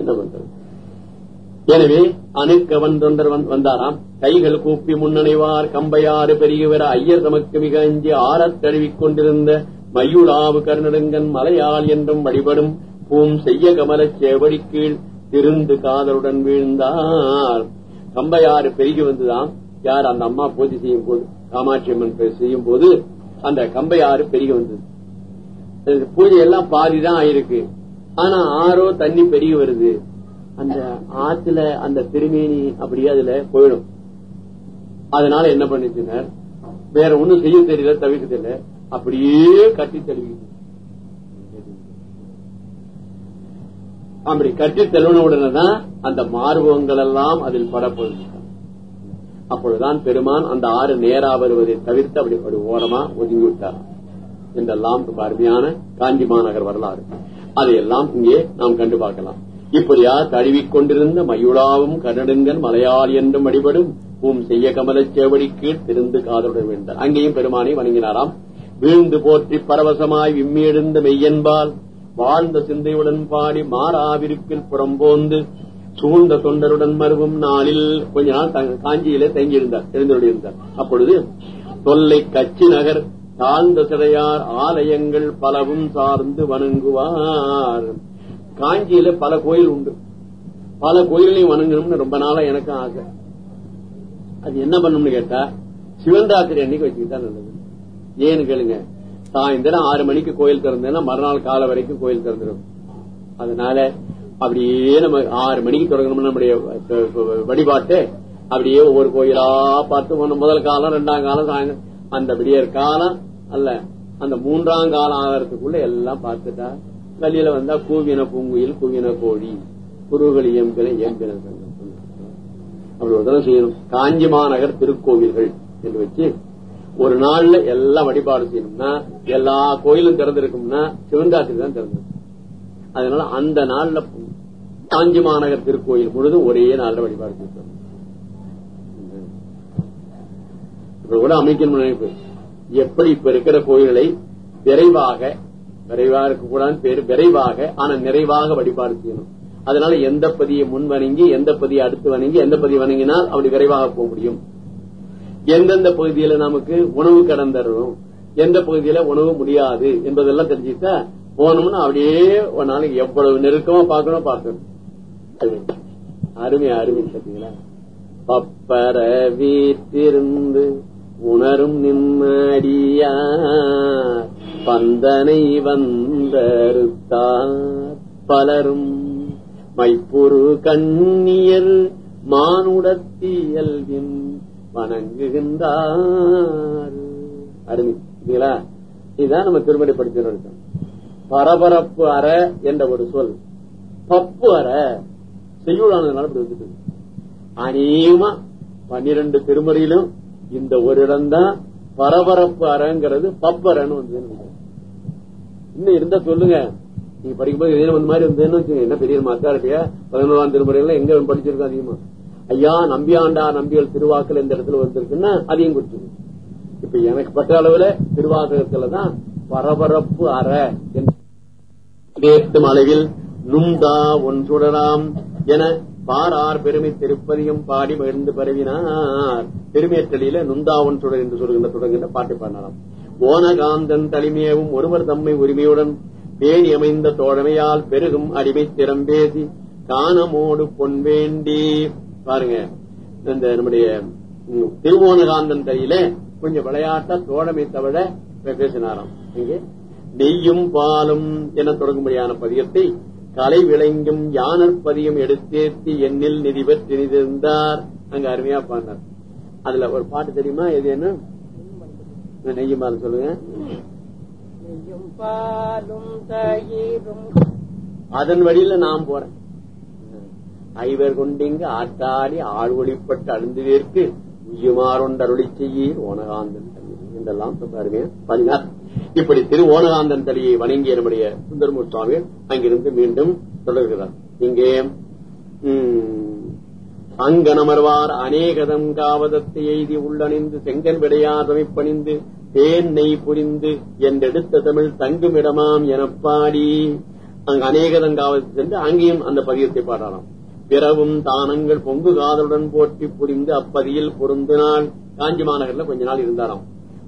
என்ன பண்றது? எனவே அணுக்கவன் தொண்டர் வந்தாராம். கைகள் கூப்பி முன்னணைவார் கம்பையாறு பெரியவர் ஐயர் தமக்கு மிக அஞ்சி ஆறத் தழுவிக் கொண்டிருந்த மயுளாவு கருணடுங்கன் மலையாள் என்றும் வழிபடும் பூம் செய்ய கமலச் சேவடி கீழ் திருந்து காதலுடன் வீழ்ந்தார். கம்பையாறு பெருகி வந்துதான் யார் அந்த அம்மா பூஜை செய்யும் போது காமாட்சி அம்மன் செய்யும் போது அந்த கம்பையாறு பெருகி வந்தது. பூஜை எல்லாம் பாதிதான் ஆயிருக்கு. ஆனா ஆறோ தண்ணி பெருகி வருது. அந்த ஆத்துல அந்த திருமேனி அப்படியே அதுல போயிடும். அதனால என்ன பண்ணிச்சுனர்? வேற ஒண்ணும் செய்ய தெரியல தவிர்க்க தெரியல அப்படியே கட்டி தழுவி அப்படி கட்டி தழுவின உடனேதான் அந்த மார்பகங்கள் எல்லாம் அதில் படப்போது அப்பொழுதுதான் பெருமான் அந்த ஆறு நேரா வருவதை தவிர்த்து அப்படி ஒரு ஓரமா ஒதுங்கி விட்டார். என்றெல்லாம் ரொம்ப அருமையான காஞ்சி மாநகர் வரலாறு. அதையெல்லாம் இங்கே நாம் கண்டு பார்க்கலாம். இப்படியா தழுவிக்கொண்டிருந்த மயுளாவும் கனடுங்கன் மலையாள் என்றும் வழிபடும் உம் செய்ய கமலச் சேவடி கீழ் திருந்து காதலுடன் வேண்டார் அங்கேயும் பெருமானை வணங்கினாராம். வீழ்ந்து போற்றி பரவசமாய் விம்மி எழுந்த மெய்யன்பால் வாழ்ந்த சிந்தையுடன் பாடி மாறாவிருப்பில் புறம்போந்து சூழ்ந்த தொண்டருடன் மருவும் நாளில் கொஞ்ச நாள் காஞ்சியிலே தங்கியிருந்தார் எழுந்தருளியிருந்தார். அப்பொழுது தொல்லை கச்சி நகர் தாழ்ந்த சிறையார் ஆலயங்கள் பலவும் சார்ந்து வணங்குவார். காஞ்சியில பல கோயில் உண்டு. பல கோயிலையும் வணங்கணும்னு ரொம்ப நாளா எனக்கும் ஆசை. அது என்ன பண்ணும்னு கேட்டா சிவன்ராத்திரி அன்னைக்கு வச்சுக்கிட்டா நல்லது. ஏன்னு கேளுங்க. சாயந்தரம் ஆறு மணிக்கு கோயில் திறந்தேன்னா மறுநாள் காலை வரைக்கும் கோயில் திறந்துடும். அதனால அப்படியே நம்ம ஆறு மணிக்கு தொடங்கணும் நம்முடைய வழிபாட்டு அப்படியே ஒவ்வொரு கோயிலா பார்த்து ஒண்ணு முதல் காலம் ரெண்டாம் காலம் சாயந்தரம். அந்த விடியற் காலம் அல்ல. அந்த மூன்றாம் காலம் ஆகிறதுக்குள்ள எல்லாம் பார்த்துட்டா வெளியில வந்தா கூவின பூங்குயில் கூவின கோழி குருகள் இயம்பின இயம்பின அப்படி ஒரு தடவை செய்யணும். காஞ்சி மாநகர் திருக்கோவில்கள் என்று வச்சு ஒரு நாள்ல எல்லாம் வழிபாடு செய்யணும்னா எல்லா கோயிலும் திறந்திருக்கும்னா சிவந்தாத்திரி தான் திறந்திருக்கும் அதனால அந்த நாள்ல காஞ்சி மாநகர் திருக்கோயில் முழுதும் ஒரே நாள்ல வழிபாடு செய்யணும் இப்ப கூட அமைக்கணும் நினைப்பு எப்படி இப்ப இருக்கிற கோயில்களை விரைவாக விரைவாக இருக்கக்கூடாது பேரு விரைவாக ஆனா நிறைவாக வழிபாடு செய்யணும். அதனால எந்த பதியை முன் வணங்கி எந்த பதியை அடுத்து வணங்கி எந்த பதியை வணங்கினால் அப்படி விரைவாக போக முடியும். எந்தெந்த பகுதியில நமக்கு உணவு கடன் தரணும் எந்த பகுதியில உணவு முடியாது என்பதெல்லாம் தெரிஞ்சுட்டா போனோம்னா அப்படியே ஒரு நாளைக்கு எவ்வளவு நெருக்கமா பார்க்கணும் பார்க்கணும். அருமை அருமை பார்த்தீங்களா பப்பர வீட்டிருந்து உணரும் நிம்மடியா பந்தனை வந்தருத்தார் பலரும். மைப்புரு கண்ணியல் மானுடத்தியல்வின் வணங்குகின்றார். அருமை. இல்லைங்களா இதுதான் நம்ம திருமணி படிச்சிருக்கோம் பரபரப்பு அற என்ற ஒரு சொல். பப்பு அற செய்யுளானதுனால இப்படி வந்துட்டு அநேகமா பன்னிரண்டு திருமறையிலும் இந்த ஒரு இடம் தான் பரபரப்பு அறங்கிறது பப்பரன்னு வந்து இன்னும் இருந்தா சொல்லுங்க. நீங்க படிக்கும்போது இதே வந்து மாதிரி இருந்ததுன்னு என்ன பெரிய மாத்தாரிட்டியா பதினோராம் திருமுறையில எங்க படிச்சிருக்கோம் அதிகமா? ஐயா நம்பியாண்டா நம்பியல் திருவாக்கள் இந்த இடத்துல வந்திருக்குன்னா அதையும் குறிச்சிருக்கு இப்ப எனக்கு பட்ட அளவுல திருவாசகத்துல தான் பரபரப்பு அற என்று. அளவில் நுந்தா ஒன்றுடராம் என பாரார் பெருமை திருப்பதியும் பாடி மகிழ்ந்து பரவினார். பெருமையற்றலியில நுந்தா ஒன்றுடர் என்று சொல்கின்ற தொடங்குகின்ற பாட்டு பாடலாம். ஓனகாந்தன் தலைமையவும் ஒருவர் தம்மை உரிமையுடன் பேணி அமைந்த தோழமையால் பெருகும் அடிமை திறம் பேசி காணமோடு பொன் வேண்டி பாருங்க. இந்த நம்முடைய திருவோணகாந்தன் கையில கொஞ்சம் விளையாட்டா தோழமை தவிர பேசினாராம். இங்கே நெய்யும் பாலும் என தொடங்கும்படியான பதியத்தை கலை விளங்கும் யானர் பதியம் எடுத்தேத்தி எண்ணில் நிதி பெற்று நிதிர்ந்தார் அங்க அருமையா பாடினார். அதுல ஒரு பாட்டு தெரியுமா? எது என்ன? நெய்யும் பாலும் சொல்லுங்க. நெய்யும் பாலும் தயிரும் அதன் வழியில நான் போறேன். ஐவர் கொண்டிங்கு ஆத்தாடி ஆள் ஒளிப்பட்டு அழுந்துவேற்கு உய்யுமாறொண்டு அருளி செய்யீர் ஓனகாந்தன் என்றெல்லாம் ரொம்ப இப்படி திரு ஓனகாந்தன் தலையை வணங்கிய நம்முடைய சுந்தரமூர் சுவாமிகள் அங்கிருந்து மீண்டும் தொடர்கிறார். இங்கே அங்கனமர்வார் அநேகதம் காவதத்தை எய்தி உள்ளணிந்து செங்கன் விடையாதமை பணிந்து தேன் நெய் புரிந்து என்றெடுத்த தமிழ் தங்குமிடமாம் எனப்பாடி. அங்கு அநேகதம் காவதத்தை சென்று அங்கேயும் அந்த பதியத்தை பாடலாம். பிறவும் தானங்கள் பொங்கு காதலுடன் போட்டி புரிந்து அப்பதியில் பொருந்தினால். காஞ்சி மாநகர்ல கொஞ்ச நாள் இருந்தாராம்.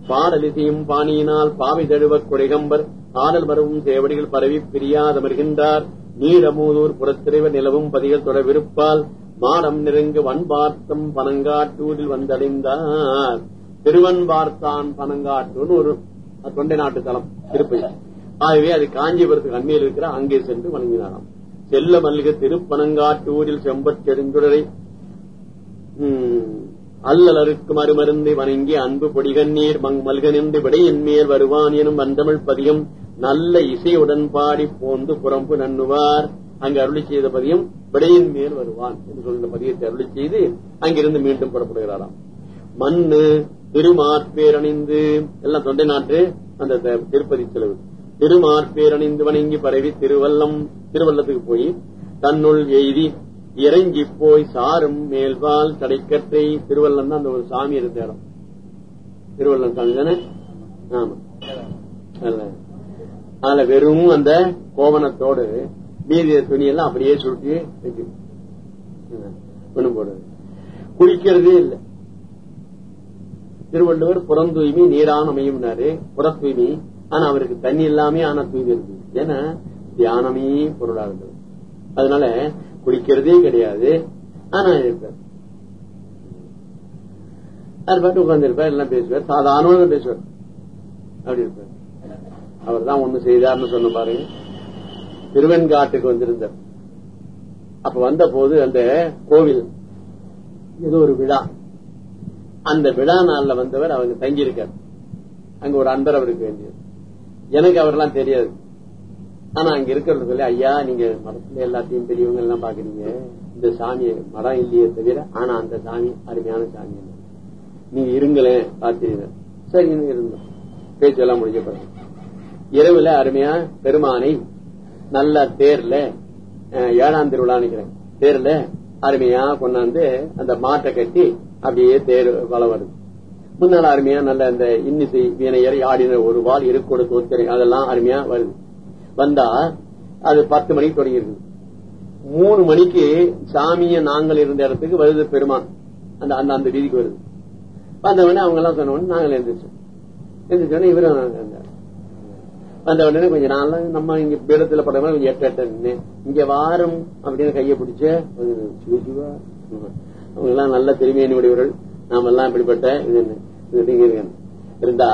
பாடலிசையும் பாணியினால் பாவை தழுவ கொடைகம்பர் ஆடல் வரவும் சேவடிகள் பரவி பிரியாத வருகின்றார் நீரமூதூர் புறத்திரைவர் நிலவும் பதிகள் தொட விருப்பால் மாடம் நெருங்கு வன்பார்த்தம் பனங்காட்டூரில் வந்தடைந்தார். திருவன்பார்த்தான் பனங்காட்டூர்னு ஒரு தொண்டை நாட்டு தலம் திருப்பதி. ஆகவே அது காஞ்சிபுரத்துக்கு அண்மையில் இருக்கிற அங்கே சென்று வணங்கினாராம். செல்ல மல்லிக திருப்பனங்காட்டூரில் செம்பற் அல்லலருக்கு மறுமருந்து வணங்கி அன்பு பொடிகண்ணீர் மல்கனிந்து விடையின் மேல் வருவான் எனும் வந்தமிழ் பதியம் நல்ல இசையுடன் பாடி போந்து புறம்பு நண்ணுவார். அங்கு அருளி செய்த பதியம் விடையின் மேல் வருவான் என்று சொல்கிற பதியத்தை அருளி செய்து அங்கிருந்து மீண்டும் புறப்படுகிறாராம். மண்ணு திருமாற்பேரணிந்து எல்லாம் தொண்டை நாட்டு அந்த த- திருப்பதி செலவு. திருமார்பேரணிந்து வணங்கி பரவி திருவல்லம் திருவள்ளத்துக்கு போய் தன்னுள் எய்தி இறங்கி போய் சாரும் மேல்வால் தடைக்கற்றை திருவல்லம் தான் அந்த ஒரு சாமி இருந்த இடம் திருவல்லம் சாமி தானே? ஆமா. அதுல வெறும் அந்த கோவணத்தோடு மீதிய துணியெல்லாம் அப்படியே சுருட்டி வச்சு ஒண்ணும் போடுறது. குளிக்கிறதே இல்லை. திருவள்ளுவர் புறந்தூய்மை தூய்மை அமையும்னாரு. புற தூய்மை ஆனா அவருக்கு தண்ணி இல்லாமே ஆனா தூய்மை இருக்கு. ஏன்னா தியானமே பொருளா இருந்தது அதனால குளிக்கிறதே கிடையாது. ஆனா இருப்பார் அது பாட்டு உட்கார்ந்துருப்பார் எல்லாம் பேசுவார். சாதாரணமாக பேசுவார். அப்படி இருப்பார். அவர் தான் ஒண்ணு செய்தார்னு சொன்ன பாருங்க திருவெண்காட்டுக்கு வந்திருந்தார். அப்ப வந்த போது அந்த கோவில் ஏதோ ஒரு விழா. அந்த விழா நாள்ல வந்தவர் அவங்க தங்கியிருக்கார். அங்க ஒரு அன்பர் அவருக்கு வேண்டியது எனக்கு அவரெல்லாம் தெரியாது. ஆனா அங்க இருக்கிறது சொல்லி ஐயா நீங்க மரத்துல எல்லாத்தையும் பெரியவங்க எல்லாம் பாக்குறீங்க. இந்த சாமி மரம் இல்லையே தவிர ஆனா அந்த சாமி அருமையான சாமி நீங்க இருங்களேன் பாத்தீங்க சரி இருந்தோம். பேச்செல்லாம் முடிஞ்ச பிறகு. இரவுல அருமையா பெருமானை நல்ல தேர்ல ஏழாம் திருவிழா நினைக்கிறேன். தேர்ல அருமையா கொண்டாந்து அந்த மாட்டை கட்டி அப்படியே தேர் வளம் வருது. முன்னால அருமையா நல்ல அந்த இன்னிசை வீணையர் ஆடினர் ஒரு வால் இருக்கோடு தோத்திரை அதெல்லாம் அருமையா வருது. வந்தா அது பத்து மணிக்கு தொடங்கிருக்கு மூணு மணிக்கு சாமிய நாங்கள் இருந்த இடத்துக்கு வருது பெருமான். அந்த அந்த அந்த வீதிக்கு வருது. வந்த உடனே அவங்க எல்லாம் சொன்ன உடனே நாங்கள் எழுந்திரிச்சோம் எழுந்திரிச்சோடனே இவரும் வந்த உடனே கொஞ்சம் நாள் நம்ம இங்க பீடத்துல படம் கொஞ்சம் எட்ட எட்ட இங்க வாரம் அப்படின்னு கையை பிடிச்ச அவங்க எல்லாம் நல்ல திறமையான உடையவர்கள் நாம எல்லாம் இப்படிப்பட்ட இது என்ன, இருந்தா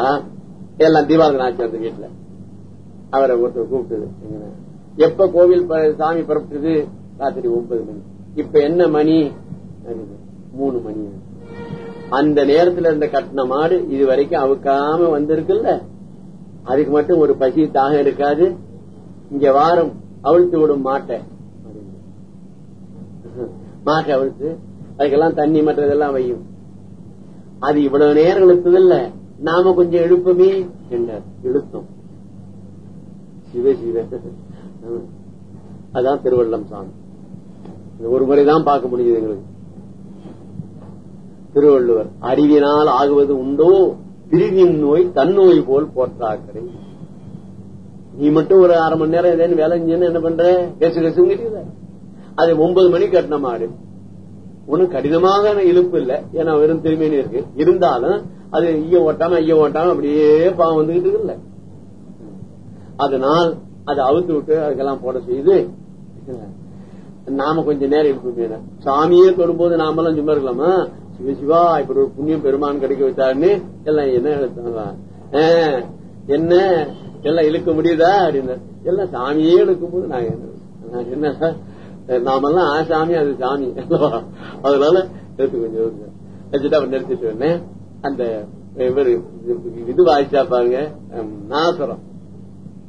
எல்லாம் தீபாவளி நாச்சு அந்த வீட்டுல. அவரை ஒருத்தர் கூப்பிட்டது. எப்ப கோவில் சாமி புறப்பட்டது? ராத்திரி ஒன்பது மணி. இப்ப என்ன மணி? மூணு மணி. அந்த நேரத்துல இருந்த கட்டின மாடு இது வரைக்கும் அவுக்காம வந்திருக்குல்ல. அதுக்கு மட்டும் ஒரு பசி தாகம் இருக்காது. இங்க வாரம் அவிழ்த்து விடும் மாட்டை. மாட்டை அவிழ்த்து அதுக்கெல்லாம் தண்ணி மற்றதெல்லாம் வையும். அது இவ்வளவு நேரம் இழுத்ததில்ல. நாம கொஞ்சம் எழுப்பமே என்றார். இழுத்தோம். சிவ சிவ. அதான் திருவள்ளம் சாமி. ஒரு முறைதான் பார்க்க முடியுது எங்களுக்கு. திருவள்ளுவர் அறிவினால் ஆகுவது உண்டோ? பிரிவின் நோய் தன்னோய் போல் போற்றாக்கரை நீ மட்டும் ஒரு அரை மணி நேரம் ஏதேன்னு வேலை செஞ்சேன்னு என்ன பண்ற? கசு கசுங்கிறீங்க அது ஒன்பது மணிக்கு கட்டின மாடு. ஒன்னும் கடினமாக இழுப்பு இல்ல. ஏன்னா வெறும் திரும்பினே இருக்கு. இருந்தாலும் அது ஐய ஓட்டாம ஐய ஓட்டாம அப்படியே பாவம் வந்துகிட்டு இல்ல அதனால் அதை அவுத்து விட்டு அதுக்கெல்லாம் போட செய்து நாம கொஞ்ச நேரம் எழுப்புமே சாமியே தொடும்போது நாமெல்லாம் சும்மா இருக்கலாமா? சிவ சிவா இப்படி ஒரு புண்ணியம் பெருமான் கிடைக்க வச்சாருன்னு எல்லாம் என்ன எழுத்தாங்க என்ன? எல்லாம் இழுக்க முடியுதா? அப்படின்னு எல்லாம் சாமியே இழுக்கும் போது நான் என்ன நான் என்ன நாமெல்லாம் ஆ சாமி அது சாமி. அதனால எடுத்து கொஞ்சம் வச்சுட்டு அவன் நிறுத்திட்டு வந்தேன். அந்த இவரு இது வாசிச்சா பாருங்க. நாசரம்.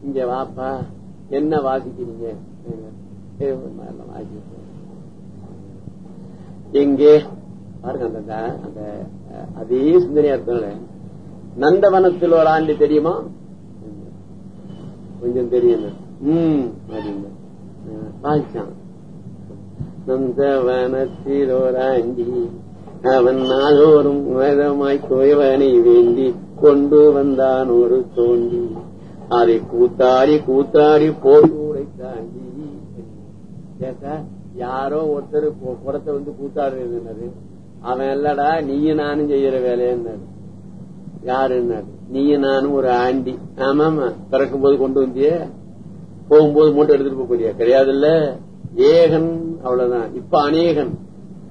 இங்க வாப்பா என்ன வாசிக்கிறீங்க? எங்கே? பாருங்க அந்த அந்த அதே சிந்தனையா இருக்கல நந்தவனத்தில் ஒரு ஆண்டு தெரியுமா? கொஞ்சம் தெரியும் ம் அப்படின்னு வாசிச்சான். நந்தவனத்தில் ஒரு அவன் நாளோறும் வேதமாய் குயவனை வேண்டி கொண்டு வந்தான் ஒரு தோண்டி. அதை கூத்தாடி கூத்தாடி போய் தாண்டி. கேட்டா யாரோ ஒருத்தர் குடத்தை வந்து கூத்தாடுறது அவன் இல்லடா நீயும் நானும் செய்யற வேலைன்னாரு யாருன்னாரு நீயும் நானும் ஒரு ஆண்டி. ஆமாமா பிறக்கும் போது கொண்டு வந்தியே? போகும்போது மூட்டை எடுத்துட்டு போக கிடையாது இல்ல ஏகன் அவ்வளவுதான். இப்ப அநேகன்.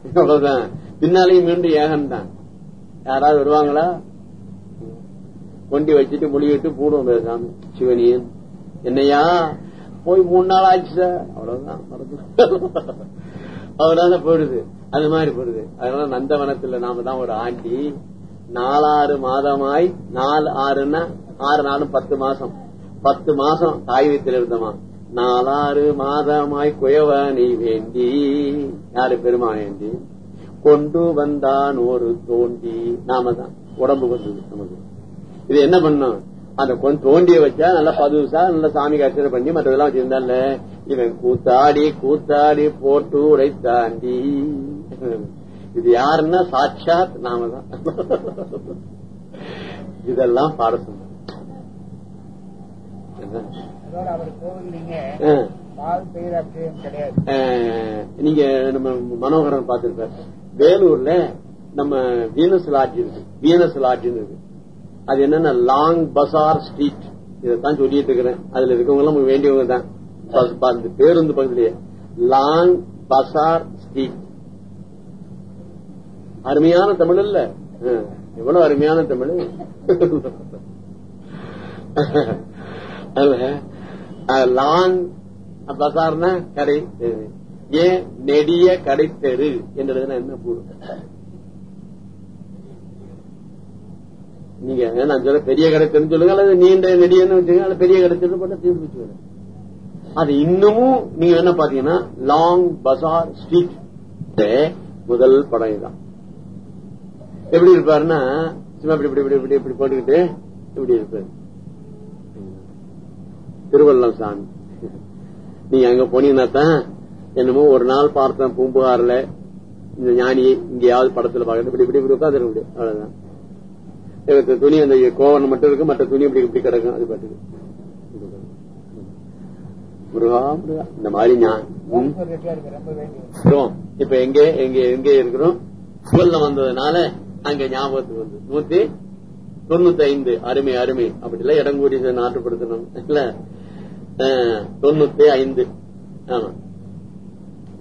அவ்வளவுதான். பின்னாலையும் மீண்டும் ஏகன் தான். யாராவது வருவாங்களா? கொண்டி வச்சுட்டு மொழிவிட்டு போடுவோம் பேசாம சிவனியன். என்னையா? போய் மூணு நாள் ஆச்சு சார். அவ்வளவுதான். மறந்து போயிடுது. அது மாதிரி போயிடுது. அதனால நந்தவனத்துல நாம தான் ஒரு ஆண்டி. நாலாறு மாதமாய் நாலு ஆறுன்னா ஆறு நாளும் பத்து மாசம். பத்து மாசம் தாய் இருந்தமா நாலாறு மாதமாய் குயவனை வேண்டி யாரு பெருமா வேண்டி கொண்டு வந்தான் ஒரு தோண்டி. நாம தான். உடம்பு வந்தது நமக்கு. இது என்ன பண்ணும்? அந்த கொஞ்சம் தோண்டிய வச்சா நல்லா பதுசா நல்லா சாமி அர்ச்சனை பண்ணி மற்றதெல்லாம் வச்சிருந்தால இவன் கூத்தாடி கூத்தாடி போட்டு உடைத்தாண்டி இது யாருன்னா சாட்சாத் நாம தான். இதெல்லாம் பாட சொன்ன அதோட அவர் கோவில்லைங்க. ஆ. பால் பெயர் அபிஷேகம் கிடையாது. அஹ், நீங்க நம்ம மனோகரன் பார்த்திருப்பார். வேலூர்ல நம்ம வீனஸ் லாட்ஜ் இருக்கு. வீனஸ் லாட்ஜ் இருக்கு. அது என்னன்னா லாங் பசார் ஸ்ட்ரீட். இதைத்தான் சொல்லிட்டு இருக்கிறேன். அதுல இருக்கவங்க எல்லாம் வேண்டியவங்க தான். பேருந்து பக்கத்திலேயே. Long bazaar street. அருமையான தமிழ் இல்ல? எவ்வளவு அருமையான தமிழ்? லாங் பசார்னா கடை தெரு. ஏன் நெடிய கடை தெரு என்ன கூடும் நீங்க நான் சொல்ல பெரிய கடை தெருன்னு சொல்லுங்க அல்லது நீண்ட நெடியன்னு வச்சுங்க அல்ல பெரிய கடை தெரு போட்டா தீர்ந்து அது இன்னமும் நீங்க என்ன பாத்தீங்கன்னா லாங் பசார் ஸ்ட்ரீட் முதல் படம் இதுதான் எப்படி இருப்பாருன்னா சும்மா இப்படி இப்படி இப்படி இப்படி இப்படி போட்டுக்கிட்டு இப்படி இருப்பாரு. திருவள்ளம் சாமி நீங்க அங்க போனீங்கன்னா தான் என்னமோ ஒரு நாள் பார்த்தேன் பூம்புகார்ல. இந்த ஞானியை இங்கேயாவது படத்துல பார்க்கறது. இப்படி இப்படி இப்படி உட்காந்துருக்க முடியும். அவ்வளவுதான். எனக்கு துணி அந்த கோவன் மட்டும் இருக்கு. மற்ற துணி இப்படி இப்படி கிடக்கும். அது பாட்டுக்கு. முருகா முருகா. இந்த மாதிரி ஞான் இப்ப எங்க எங்க எங்க இருக்கிறோம்? ஸ்கூல்ல வந்ததுனால அங்க ஞாபகத்துக்கு வந்து நூத்தி தொண்ணூத்தி ஐந்து அருமை அருமை. அப்படி இல்ல இடம் கூடி நாட்டுப்படுத்தணும் இல்ல? தொண்ணூத்தி ஐந்து ஆமா.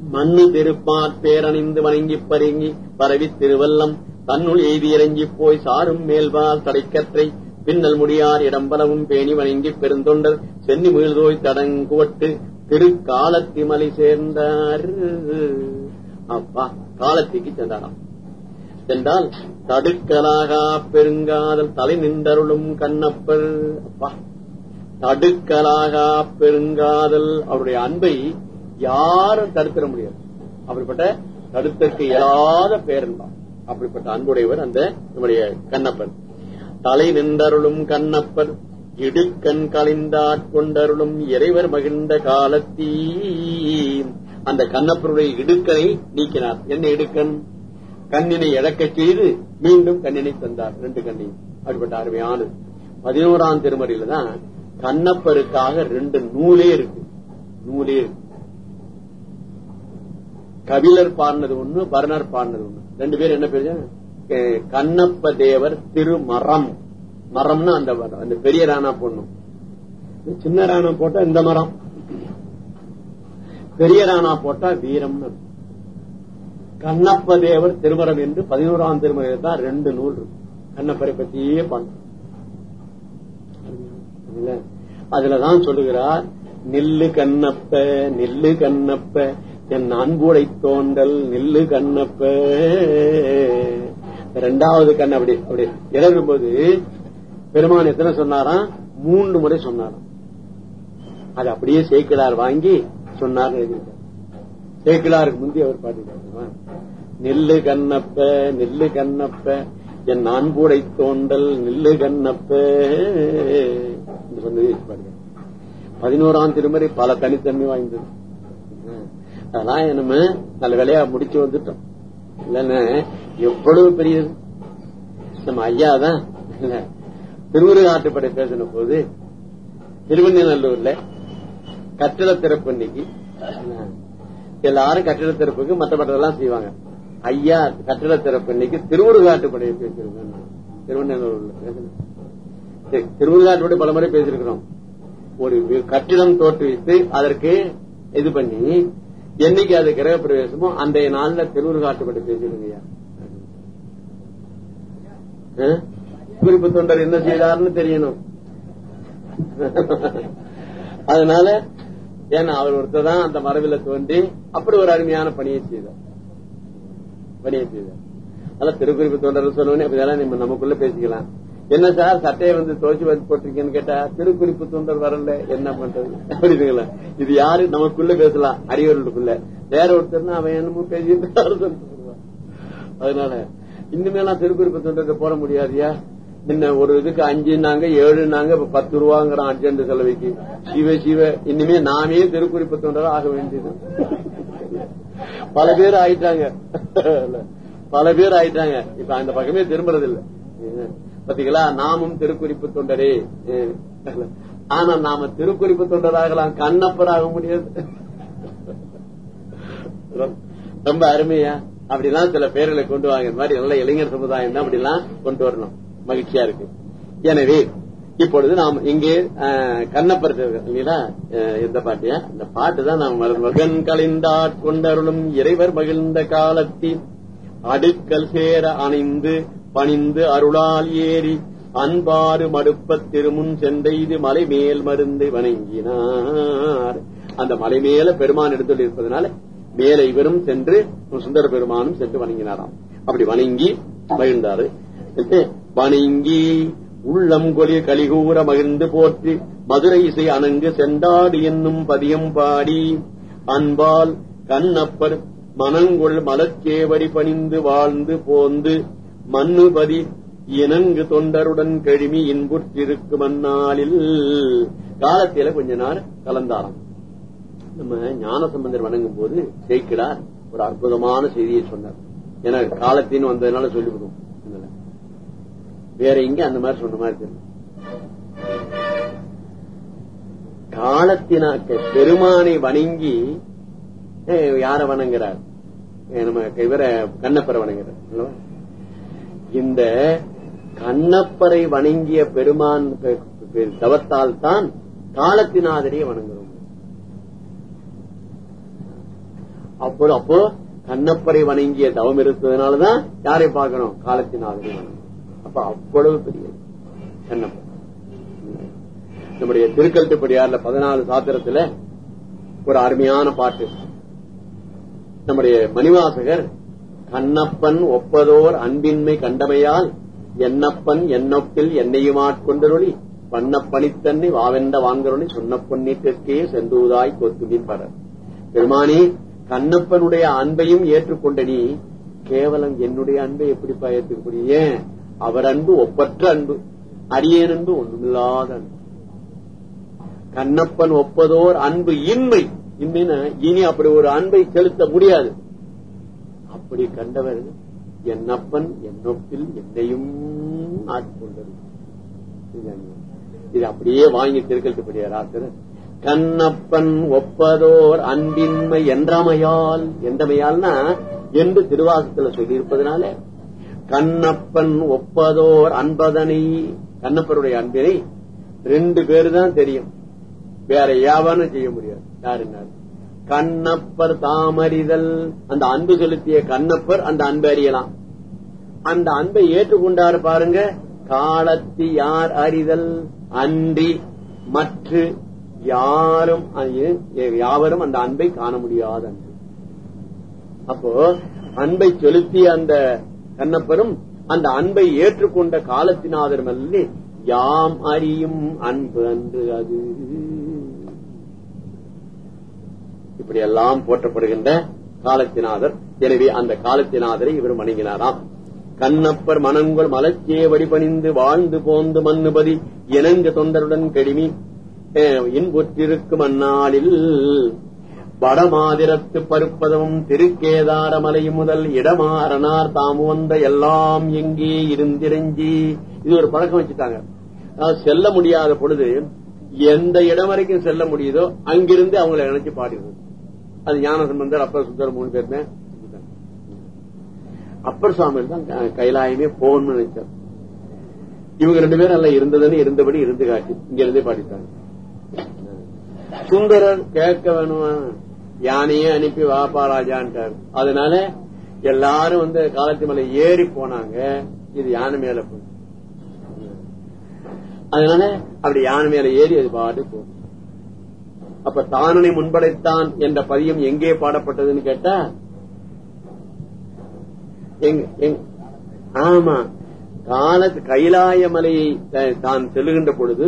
மண்ணு திருப்பார் பேரணிந்து வணங்கி பருங்கி பரவி திருவல்லம். தன்னுள் எய்தி இறங்கி போய் சாரும் மேல்வால் தடைக்கற்றை. பின்னல் முடியார் இடம்பலவும் பேணி வணங்கி பெருந்தொண்டர் சென்னி மீழ்தோய் தடங்குவட்டு. திருக்காலத்திமலை சேர்ந்தார். அப்பா காலத்திக்கு சென்றாராம். என்றால் தடுக்கலாகா பெருங்காதல் தலை நின்றருளும் கண்ணப்பர். அப்பா. தடுக்கலாகா பெருங்காதல் அவருடைய அன்பை யாரும் தடுத்திட முடியாது. அப்படிப்பட்ட தடுத்தற்கு இயலாத பேரன்பா. அப்படிப்பட்ட அன்புடையவர் அந்த நம்முடைய கண்ணப்பர். தலை நின்றருளும் கண்ணப்பர் இடுக்கண் கலைந்தாட்கொண்டருளும் இறைவர் மகிழ்ந்த காலத்தீ. அந்த கண்ணப்பருடைய இடுக்கனை நீக்கினார். என்ன இடுக்கன் கண்ணினை இழக்கச் செய்து மீண்டும் கண்ணினை தந்தார். ரெண்டு கண்ணையும் அப்படிப்பட்ட அருமையானது பதினோராம் திருமறையில தான் கண்ணப்பருக்காக ரெண்டு நூலே இருக்கு. நூலே இருக்கு. கபிலர் பாடினது ஒண்ணு பரணர் பாடினது ஒண்ணு. ரெண்டு பேரும் என்ன பேரு? அஹ் கண்ணப்ப தேவர் திருமரம். மரம்னா அந்த மரம். அந்த பெரிய ராணா போடணும். சின்ன ராணா போட்டா இந்த மரம். பெரிய ராணா போட்டா வீரம்னு கண்ணப்ப தேவர் திருமரம் என்று பதினோராம் திருமறையில் தான் ரெண்டு நூல் இருக்கு. கண்ணப்பரை பத்தியே பண்ண அதுலதான் சொல்லுகிறார் நில்லு கண்ணப்ப நில்லு கண்ணப்ப என் அன்புடை தோண்டல் நில்லு கண்ணப்ப. ரெண்டாவது கண் அப்படி அப்படி. இறங்கும்போது பெருமான் எத்தனை சொன்னாராம்? மூன்று முறை சொன்னாராம். அது அப்படியே சேக்கிலார் வாங்கி சொன்னார் சேக்கிலாருக்கு முந்தி அவர் பாடினார். நெல்லு கண்ணப்ப நெல்லு கண்ணப்ப. என் நான்கூடை தோண்டல் நெல்லு கண்ணப்ப. பதினோராம் திருமறை பல தனித்தன்மை வாய்ந்தது. அதெல்லாம் நம்ம நல்ல வேலையா முடிச்சு வந்துட்டோம். இல்லன்னா எவ்வளவு பெரியது? நம்ம ஐயா தான். திருவுருகாட்டுப்படை பேசின போது திருவண்ணநல்லூர்ல கட்டிட திறப்பு இன்னைக்கு எல்லாரும் கட்டிட திறப்புக்கு மற்ற மற்றதெல்லாம் செய்வாங்க. ஐயா கட்டிட திறப்பு இன்னைக்கு திருவுருகாட்டுப்படையை பேசியிருக்கேன் திருவண்ணூர்ல பேசினேன் திருவுருகாட்டுப்படை பல முறை பேசியிருக்கிறோம். ஒரு கட்டிடம் தோற்றுவித்து அதற்கு இது பண்ணி என்னைக்கு அது கிரக பிரவேசமோ அந்த நாள்ல திருவுருகாட்டுப்படை பேசிருங்கய்யா ஆ? குறிப்பு தொண்டர் என்ன செய்தார்னு தெரியணும். அதனால ஏன்னா அவர் ஒருத்தர் தான் அந்த மரபில தோண்டி அப்படி ஒரு அருமையான பணியை செய்தார். பணியை செய்தார் அதான் திருக்குறிப்பு தொண்டர் சொல்லுவேன் இதெல்லாம் நம்ம நமக்குள்ள பேசிக்கலாம். என்ன சார் சட்டையை வந்து துவச்சி வந்து போட்டிருக்கேன்னு கேட்டா திருக்குறிப்பு தொண்டர் வரல என்ன பண்றது? அப்படிங்களா இது யாரு? நமக்குள்ள பேசலாம். அரியவர்களுக்குள்ள. வேற ஒருத்தர்னா அவன் என்னமோ பேசிட்டு சொல்லுவான். அதனால இனிமேலாம் திருக்குறிப்பு தொண்டர் போட முடியாதியா? முன்ன ஒரு இதுக்கு அஞ்சுனாங்க ஏழுனாங்க இப்ப பத்து ரூபாங்கிறான் அர்ஜென்ட் செலவைக்கு. சிவ சிவ இனிமே நாமே திருக்குறிப்பு தொண்டர் ஆக வேண்டியது. பல பேர் ஆயிட்டாங்க. பல பேர் ஆயிட்டாங்க. இப்ப அந்த பக்கமே திரும்புறது இல்ல பாத்தீங்களா? நாமும் திருக்குறிப்பு தொண்டரே. ஆனா நாம திருக்குறிப்பு தொண்டராகலாம். கண்ணப்பர் ஆக முடியாது. ரொம்ப அருமையா. அப்படிலாம் சில பேர்களை கொண்டு வாங்க. இந்த மாதிரி நல்ல இளைஞர் சமுதாயம் தான் அப்படிலாம் கொண்டு வரணும். மகிழ்ச்சியா இருக்கு. எனவே இப்பொழுது நாம் இங்கே அஹ், கண்ணப்பர் இல்லீங்களா அஹ், இந்த பாட்டியா? இந்த பாட்டு தான் நாம் மகன் கலைந்தாட் கொண்டருளும் இறைவர் மகிழ்ந்த காலத்தில் அடுக்கல் சேர அணிந்து பணிந்து அருளால் ஏறி அன்பாறு மடுப்பத் திருமுன் சென்றைது மலை மேல் மருந்து வணங்கினார். அந்த மலை மேல பெருமான் எடுத்து இருப்பதனால மேலே இவரும் சென்று சுந்தர பெருமானும் சென்று வணங்கினாராம். அப்படி வணங்கி மகிழ்ந்தாரு. வணங்கி உள்ளம் கொலி கலிகூற மகிழ்ந்து போற்றி மதுரை இசை அணங்கு செண்டாடு என்னும் பதியம் பாடி. அன்பால் கண்ணப்பர் மனங்கொள் மலச்சேவடி பணிந்து வாழ்ந்து போந்து மண்ணுபதி இணங்கு தொண்டருடன் கழுமி இன்புற்றிருக்கு அந்நாளில் காலத்தில கொஞ்ச நாள் கலந்தாராம். நம்ம ஞான சம்பந்தர் வணங்கும் போது ஜெயிக்கிறார். ஒரு அற்புதமான செய்தியை சொன்னார். ஏன்னா காலத்தின் வந்ததுனால சொல்லிவிடுவோம். வேற எங்க அந்த மாதிரி சொன்ன மாதிரி இருக்கு காலத்தினாக்க பெருமானை வணங்கி யார வணங்குறார்? நம்ம இவரை கண்ணப்பரை வணங்குறார் இந்த கண்ணப்பரை வணங்கிய பெருமான் தவத்தால் தான் காலத்தினாதரையே வணங்குறோம். அப்போ அப்போ கண்ணப்பரை வணங்கிய தவம் இருந்ததுனாலதான் யாரை பார்க்கணும்? காலத்தினாதரை அப்ப அவ்வளவு பெரிய கண்ணப்பர் நம்முடைய திருக்கல்ட்டுப்படியார்ல பதினாலு சாத்திரத்துல ஒரு அருமையான பாட்டு. நம்முடைய மணிவாசகர் கண்ணப்பன் ஒப்பதோர் அன்பின்மை கண்டமையால் என்னப்பன் என்னொப்பில் என்னையும் ஆட்கொண்டருளி பண்ண பணித்தன்னை வாவென்ற வாங்கருளி சொன்ன பொன்னிட்டிற்கே செந்தூதாய் கொத்துமின் படர் பெருமானி கண்ணப்பனுடைய அன்பையும் ஏற்றுக்கொண்ட நீ கேவலம் என்னுடைய அன்பை எப்படிப்பா ஏற்றுக்க முடியும் ஏன் அவர் அன்பு ஒப்பற்ற அன்பு. அடியேன் அன்பு ஒன்றுமில்லாத அன்பு. கண்ணப்பன் ஒப்பதோர் அன்பு இன்மை. இன்மைனா இனி அப்படி ஒரு அன்பை செலுத்த முடியாது. அப்படி கண்டவர் என்னப்பன் என்னொப்பில் என்னையும் ஆட்கொண்டது. இது அப்படியே வாங்கி திருக்கல்ட்டுப்படியார் ஆசிரியர் கண்ணப்பன் ஒப்பதோர் அன்பின்மை என்றமையால் என்றமையால்னா என்று திருவாசத்துல சொல்லியிருப்பதனால கண்ணப்பன் ஒப்பதோர் அன்பதனை. கண்ணப்பருடைய அன்பினை ரெண்டு பேரு தான் தெரியும். வேற யாவானும் செய்ய முடியாது. யாருன்னா கண்ணப்பர் தாமறிதல். அந்த அன்பு செலுத்திய கண்ணப்பர் அந்த அன்பை அறியலாம். அந்த அன்பை ஏற்றுக்கொண்டாரு பாருங்க. காலத்து யார் அறிதல்? அன்றி. மற்ற யாரும் யாவரும் அந்த அன்பை காண முடியாத அன்பு அப்போ அன்பை செலுத்திய அந்த கண்ணப்பரும் அந்த அன்பை ஏற்றுக்கொண்ட காலத்தினாதரும் மல்லி யாம் அறியும் அன்பு அன்று அது. இப்படி எல்லாம் போற்றப்படுகின்ற காலத்தினாதர். எனவே அந்த காலத்தினாதரை இவர் வணங்கினாராம். கண்ணப்பர் மனங்கள் மலச்சே வடிபணிந்து வாழ்ந்து போந்து மண்ணுபதி இணங்க தொண்டருடன் கெடுமி. அஹ், இன்புற்றிருக்கும் அந்நாளில் வடமாதிரத்து பருப்பதமும் திருக்கேதாரமலை முதல் இடமாறனார் தாம் வந்த எல்லாம் எங்கே இருந்திரஞ்சி. இது ஒரு பழக்கம் வச்சுட்டாங்க. செல்ல முடியாத பொழுது எந்த இடம் வரைக்கும் செல்ல முடியுதோ அங்கிருந்து அவங்களை நினைச்சு பாடிடுறது அது ஞான சம்பந்தர் அப்பர் சுந்தர் மூணு பேருமே அப்பர் சுவாமி தான் கைலாயமே போகணும்னு நினைச்சார். இவங்க ரெண்டு பேரும் நல்லா இருந்ததுன்னு இருந்தபடி இருந்து காட்டி இங்க இருந்தே பாடிட்டாங்க. சுந்தரர் கேட்க வேணுமா? யானையே அனுப்பி வாப்பாராஜான்ட்டார் அதனால எல்லாரும் வந்து காலத்து மலை ஏறி போனாங்க. இது யானை மேல போய் அதனால அப்படி யானை மேல ஏறி அது பாட்டு போகும் அப்ப தானனை முன்படைத்தான் என்ற பதியம் எங்கே பாடப்பட்டதுன்னு கேட்டா ஆமா காலத்து கைலாய மலையை தான் செல்லுகின்ற பொழுது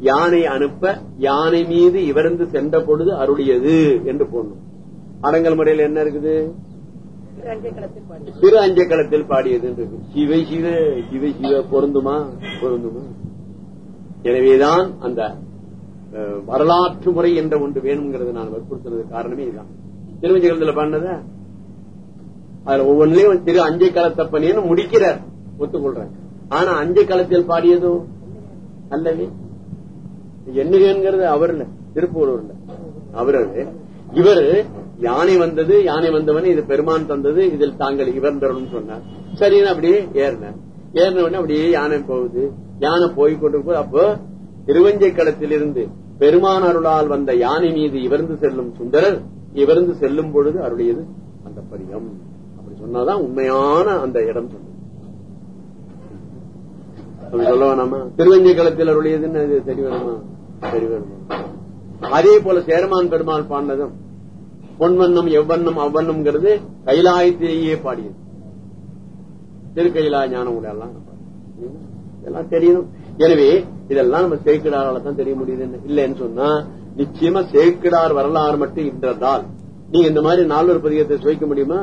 யானை அனுப்ப யானை மீது இவர்ந்து சென்ற பொழுது அருளியது என்று போடணும். அடங்கல் முறையில் என்ன இருக்குது? திரு சிறு அஞ்சக்களத்தில் பாடியது என்று சிவை சிவ சிவை சிவ பொருந்துமா? பொருந்துமா? எனவேதான் அந்த அஹ், வரலாற்று முறை என்ற ஒன்று வேணுங்கிறது நான் வற்புறுத்துறது காரணமே இதுதான். திருவஞ்சகலத்துல பாடினத? அதுல ஒவ்வொன்றிலையும் திரு அஞ்சை களத்தப்பனின்னு முடிக்கிறார் ஒத்துக்கொள்றேன் ஆனா அஞ்சை களத்தில் பாடியதோ? அல்லவே. எண்ணுகங்கிறது அவர் இல்ல திருப்பூரூர் இல்ல அவரு இவரு யானை வந்தது யானை வந்தவன் இது பெருமான் தந்தது இதில் தாங்கள் இவர் தரணும் சொன்னார். சரின்னு அப்படியே ஏறினார். ஏறின உடனே அப்படியே யானை போகுது. யானை போய் கொண்டு போய் அப்போ திருவஞ்சை களத்திலிருந்து பெருமான் அருளால் வந்த யானை மீது இவர்ந்து செல்லும் சுந்தரர் இவர்ந்து செல்லும் பொழுது அருளியது அந்த பதிகம். அப்படி சொன்னாதான் உண்மையான அந்த இடம் சொன்னது. அப்படி சொல்ல வேணாமா களத்தில் அருளியதுன்னு அது சரி வேணுமா சரி வேணுமா அதே போல சேரமான் பெருமாள் பாடினதும் பொன்வண்ணம் எவ்வண்ணம் அவ்வண்ணம்ங்கிறது கைலாயத்திலேயே பாடியது. திருக்கையிலாய ஞானம் எல்லாம் இதெல்லாம் தெரியணும் எனவே இதெல்லாம் நம்ம சேக்கிடாரால தான் தெரிய முடியுது இல்லைன்னு சொன்னா நிச்சயமா சேக்கிடார் வரலாறு மட்டும் இன்றதால் நீங்க இந்த மாதிரி நாலூர் பதிகத்தை சுவைக்க முடியுமா?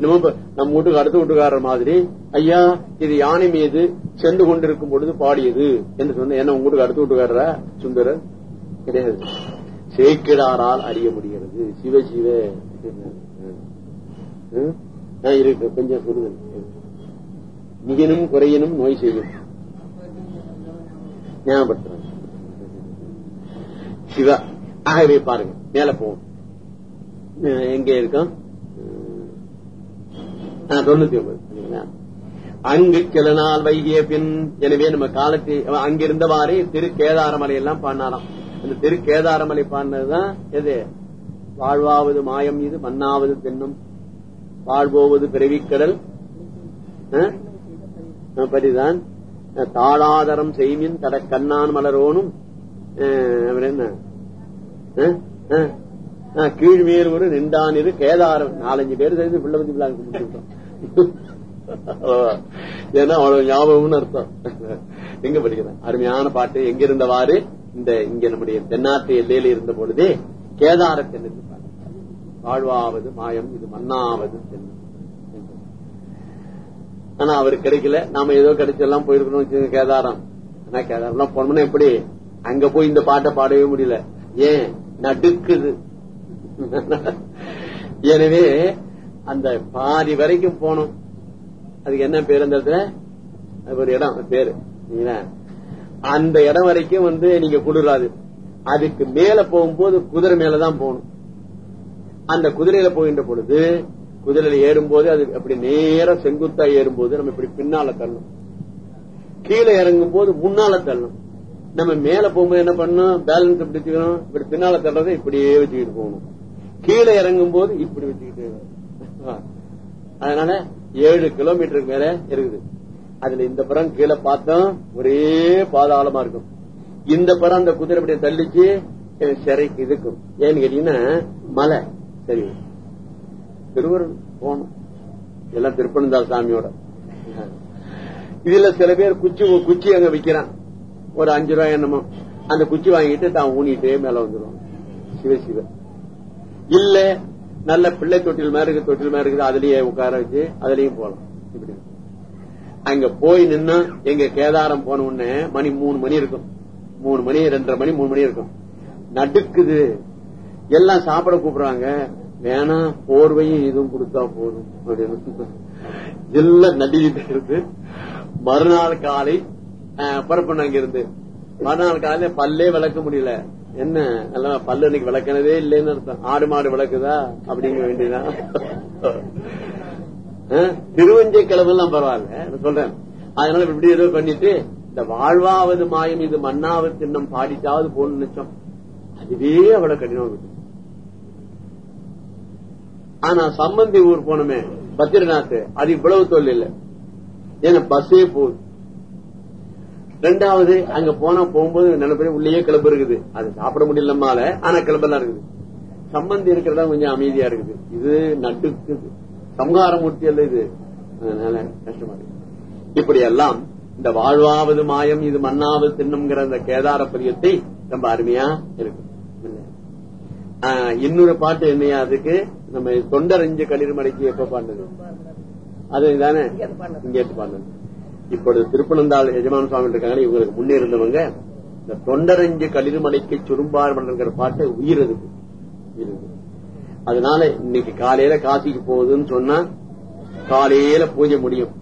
என்னமோ நம்ம வீட்டுக்கு அடுத்த வீட்டுக்காரர் மாதிரி ஐயா இது யானை மீது சென்று கொண்டிருக்கும் பொழுது பாடியது. என்று சொன்ன என்ன உங்க வீட்டுக்கு அடுத்த வீட்டுக்காரரா? சுந்தரர். கிடையாது. சேக்கிடாரால் அறிய முடிகிறது. சிவ சிவ. இருக்கு கொஞ்சம் சொல்லுதல் மிகனும் குறையினும் நோய் செய்யும். ஞாபகப்படுத்துறேன். சிவா ஆகவே பாருங்க மேல போவோம். எங்க இருக்கான்? தொண்ணூத்தி ஒன்பது? அங்கு சில நாள் வைகிய பின் எனவே நம்ம காலத்தை அங்கிருந்தவாறே திரு கேதாரமலை எல்லாம் பாடினாராம். அந்த திரு கேதாரமலை பாடினதுதான் எது? வாழ்வாவது மாயம் இது மண்ணாவது தென்னும். வாழ்வோவது பிறவிக்கடல். அஹ் தாளாதரம் செய்மின் தட கண்ணான் மலரோனும். என்ன? கீழ்மேல் ஒரு நின்றான் இரு கேதாரம். நாலஞ்சு பேர் சேர்ந்து பிள்ளை பிள்ளாங்க முடிச்சுட்டோம் ஏன்னா அவ்வளவு ஞாபகம்னு அர்த்தம். எங்க படிக்கிறேன்? அருமையான பாட்டு. எங்க இருந்தவாறு இந்த இங்க நம்முடைய தென்னாட்டு எல்லையில இருந்த பொழுதே கேதாரத்தின் வாழ்வாவது மாயம் இது மண்ணாவது ஆனா அவருக்கு கிடைக்கல. நாம ஏதோ கிடைச்செல்லாம் போயிருக்கணும் கேதாரம். ஆனா கேதாரம் எல்லாம் போனோம்னா எப்படி? அங்க போய் இந்த பாட்டை பாடவே முடியல. ஏன்? நடுக்குது. எனவே அந்த பாதி வரைக்கும் போனோம் அதுக்கு என்ன பேர் அந்த இடத்துல? அது ஒரு இடம் பேரு. அந்த இடம் வரைக்கும் வந்து நீங்க குளிராது. அதுக்கு மேல போகும்போது குதிரை மேலதான் போகணும். அந்த குதிரையில போகின்ற பொழுது குதிரையில ஏறும்போது அது அப்படி நேரா செங்குத்தா ஏறும்போது நம்ம இப்படி பின்னால தள்ளணும். கீழே இறங்கும் போது முன்னால தள்ளணும். நம்ம மேல போகும்போது என்ன பண்ணணும்? பேலன்ஸ் எப்படி இப்படி பின்னால தள்ளுறதை இப்படியே வச்சுக்கிட்டு போகணும். கீழே இறங்கும் போது இப்படி வச்சுக்கிட்டு அதனால ஏழு கிலோமீட்டருக்கு மேல இருக்குது. அதுல இந்த புறம் கீழே பார்த்தோம் ஒரே பாதாளமா இருக்கும். இந்த புறம் அந்த குதிரை இப்படி தள்ளிச்சு சிறைக்கு இதுக்கும் ஏன்னு கேட்டீங்கன்னா மலை. சரி. திருவருள் போகணும். எல்லாம் திருப்பனந்தாள் சாமியோட. இதுல சில பேர் குச்சி குச்சி அங்க விக்கிறான். ஒரு அஞ்சு ரூபாய் என்னமோ. அந்த குச்சி வாங்கிட்டு தான் ஊனிட்டே மேல வந்துடும் சிவ சிவ. இல்ல நல்ல பிள்ளை தொட்டில் மாதிரி இருக்கு தொட்டில் மாதிரி இருக்குது அதுலயே உட்கார வச்சு அதுலயும் போகலாம் இப்படி. அங்க போய் நின்னா எங்க கேதாரம் போன உடனே மணி மூணு மணி இருக்கும். மூணு மணி ரெண்டரை மணி மூணு மணி இருக்கும். நடுக்குது. எல்லாம் சாப்பிட கூப்பிடுறாங்க. வேணாம் போர்வையும் இதுவும் கொடுத்தா போதும் அப்படின்னு. எல்லாம் நடிக்கிட்டு இருந்து மறுநாள் காலை அஹ், அங்கிருந்து அங்க இருந்து மறுநாள் காலையில பல்லே விளக்க முடியல. என்ன? எல்லாம் பல்லு இன்னைக்கு விளக்கினதே இல்லைன்னு அர்த்தம். ஆடு மாடு விளக்குதா? அப்படிங்க வேண்டியதான் அஹ், திருவஞ்சை கிழமெல்லாம் பரவாயில்ல. சொல்றேன். அதனால இப்படி ஏதோ பண்ணிட்டு இந்த வாழ்வாவது மாயம் இது மண்ணாவது தின்னம் பாடிச்சாவது போன்னு நினைச்சோம். அதுவே அவ்வளவு கடினம் ஆனா சம்பந்தி ஊர் போனோமே பத்ரிநாத். அது இவ்வளவு தொழில் இல்ல. ஏன்னா பஸ்ஸே போகுது ரெண்டாவது அங்க போனா போகும்போது நல்ல பேர் உள்ளேயே கிளம்பு இருக்குது. அது சாப்பிட முடியலமால ஆனா கிளம்பெல்லாம் இருக்குது. சம்பந்தி இருக்கிறதா கொஞ்சம் அமைதியா இருக்குது. இது நட்டுக்குது சம்ஹாரமூர்த்தி அல்ல இது. அதனால கஷ்டமா இருக்கு. இப்படி எல்லாம் இந்த வாழ்வாவது மாயம் இது மண்ணாவது தின்னுங்கிற அந்த கேதார பதியத்தை ரொம்ப அருமையா இருக்கு. ஆஹ், இன்னொரு பாட்டு என்னையா அதுக்கு? நம்ம தொண்டரஞ்சு களிர்மலைக்கு எப்ப பாண்டது அது தானே இங்க பாண்டது இப்பொழுது திருப்பனந்தாள் எஜமான சுவாமி இருக்காங்க இவங்களுக்கு முன்னே இருந்தவங்க இந்த தொண்டரஞ்சு களிர்மலைக்கு சுரும்பார் மன்னர்ங்கிற பாட்டு உயிர் இருக்கு அதனால இன்னைக்கு காலையில காசிக்கு போகுதுன்னு சொன்னா காலையில பூஜை முடியும்.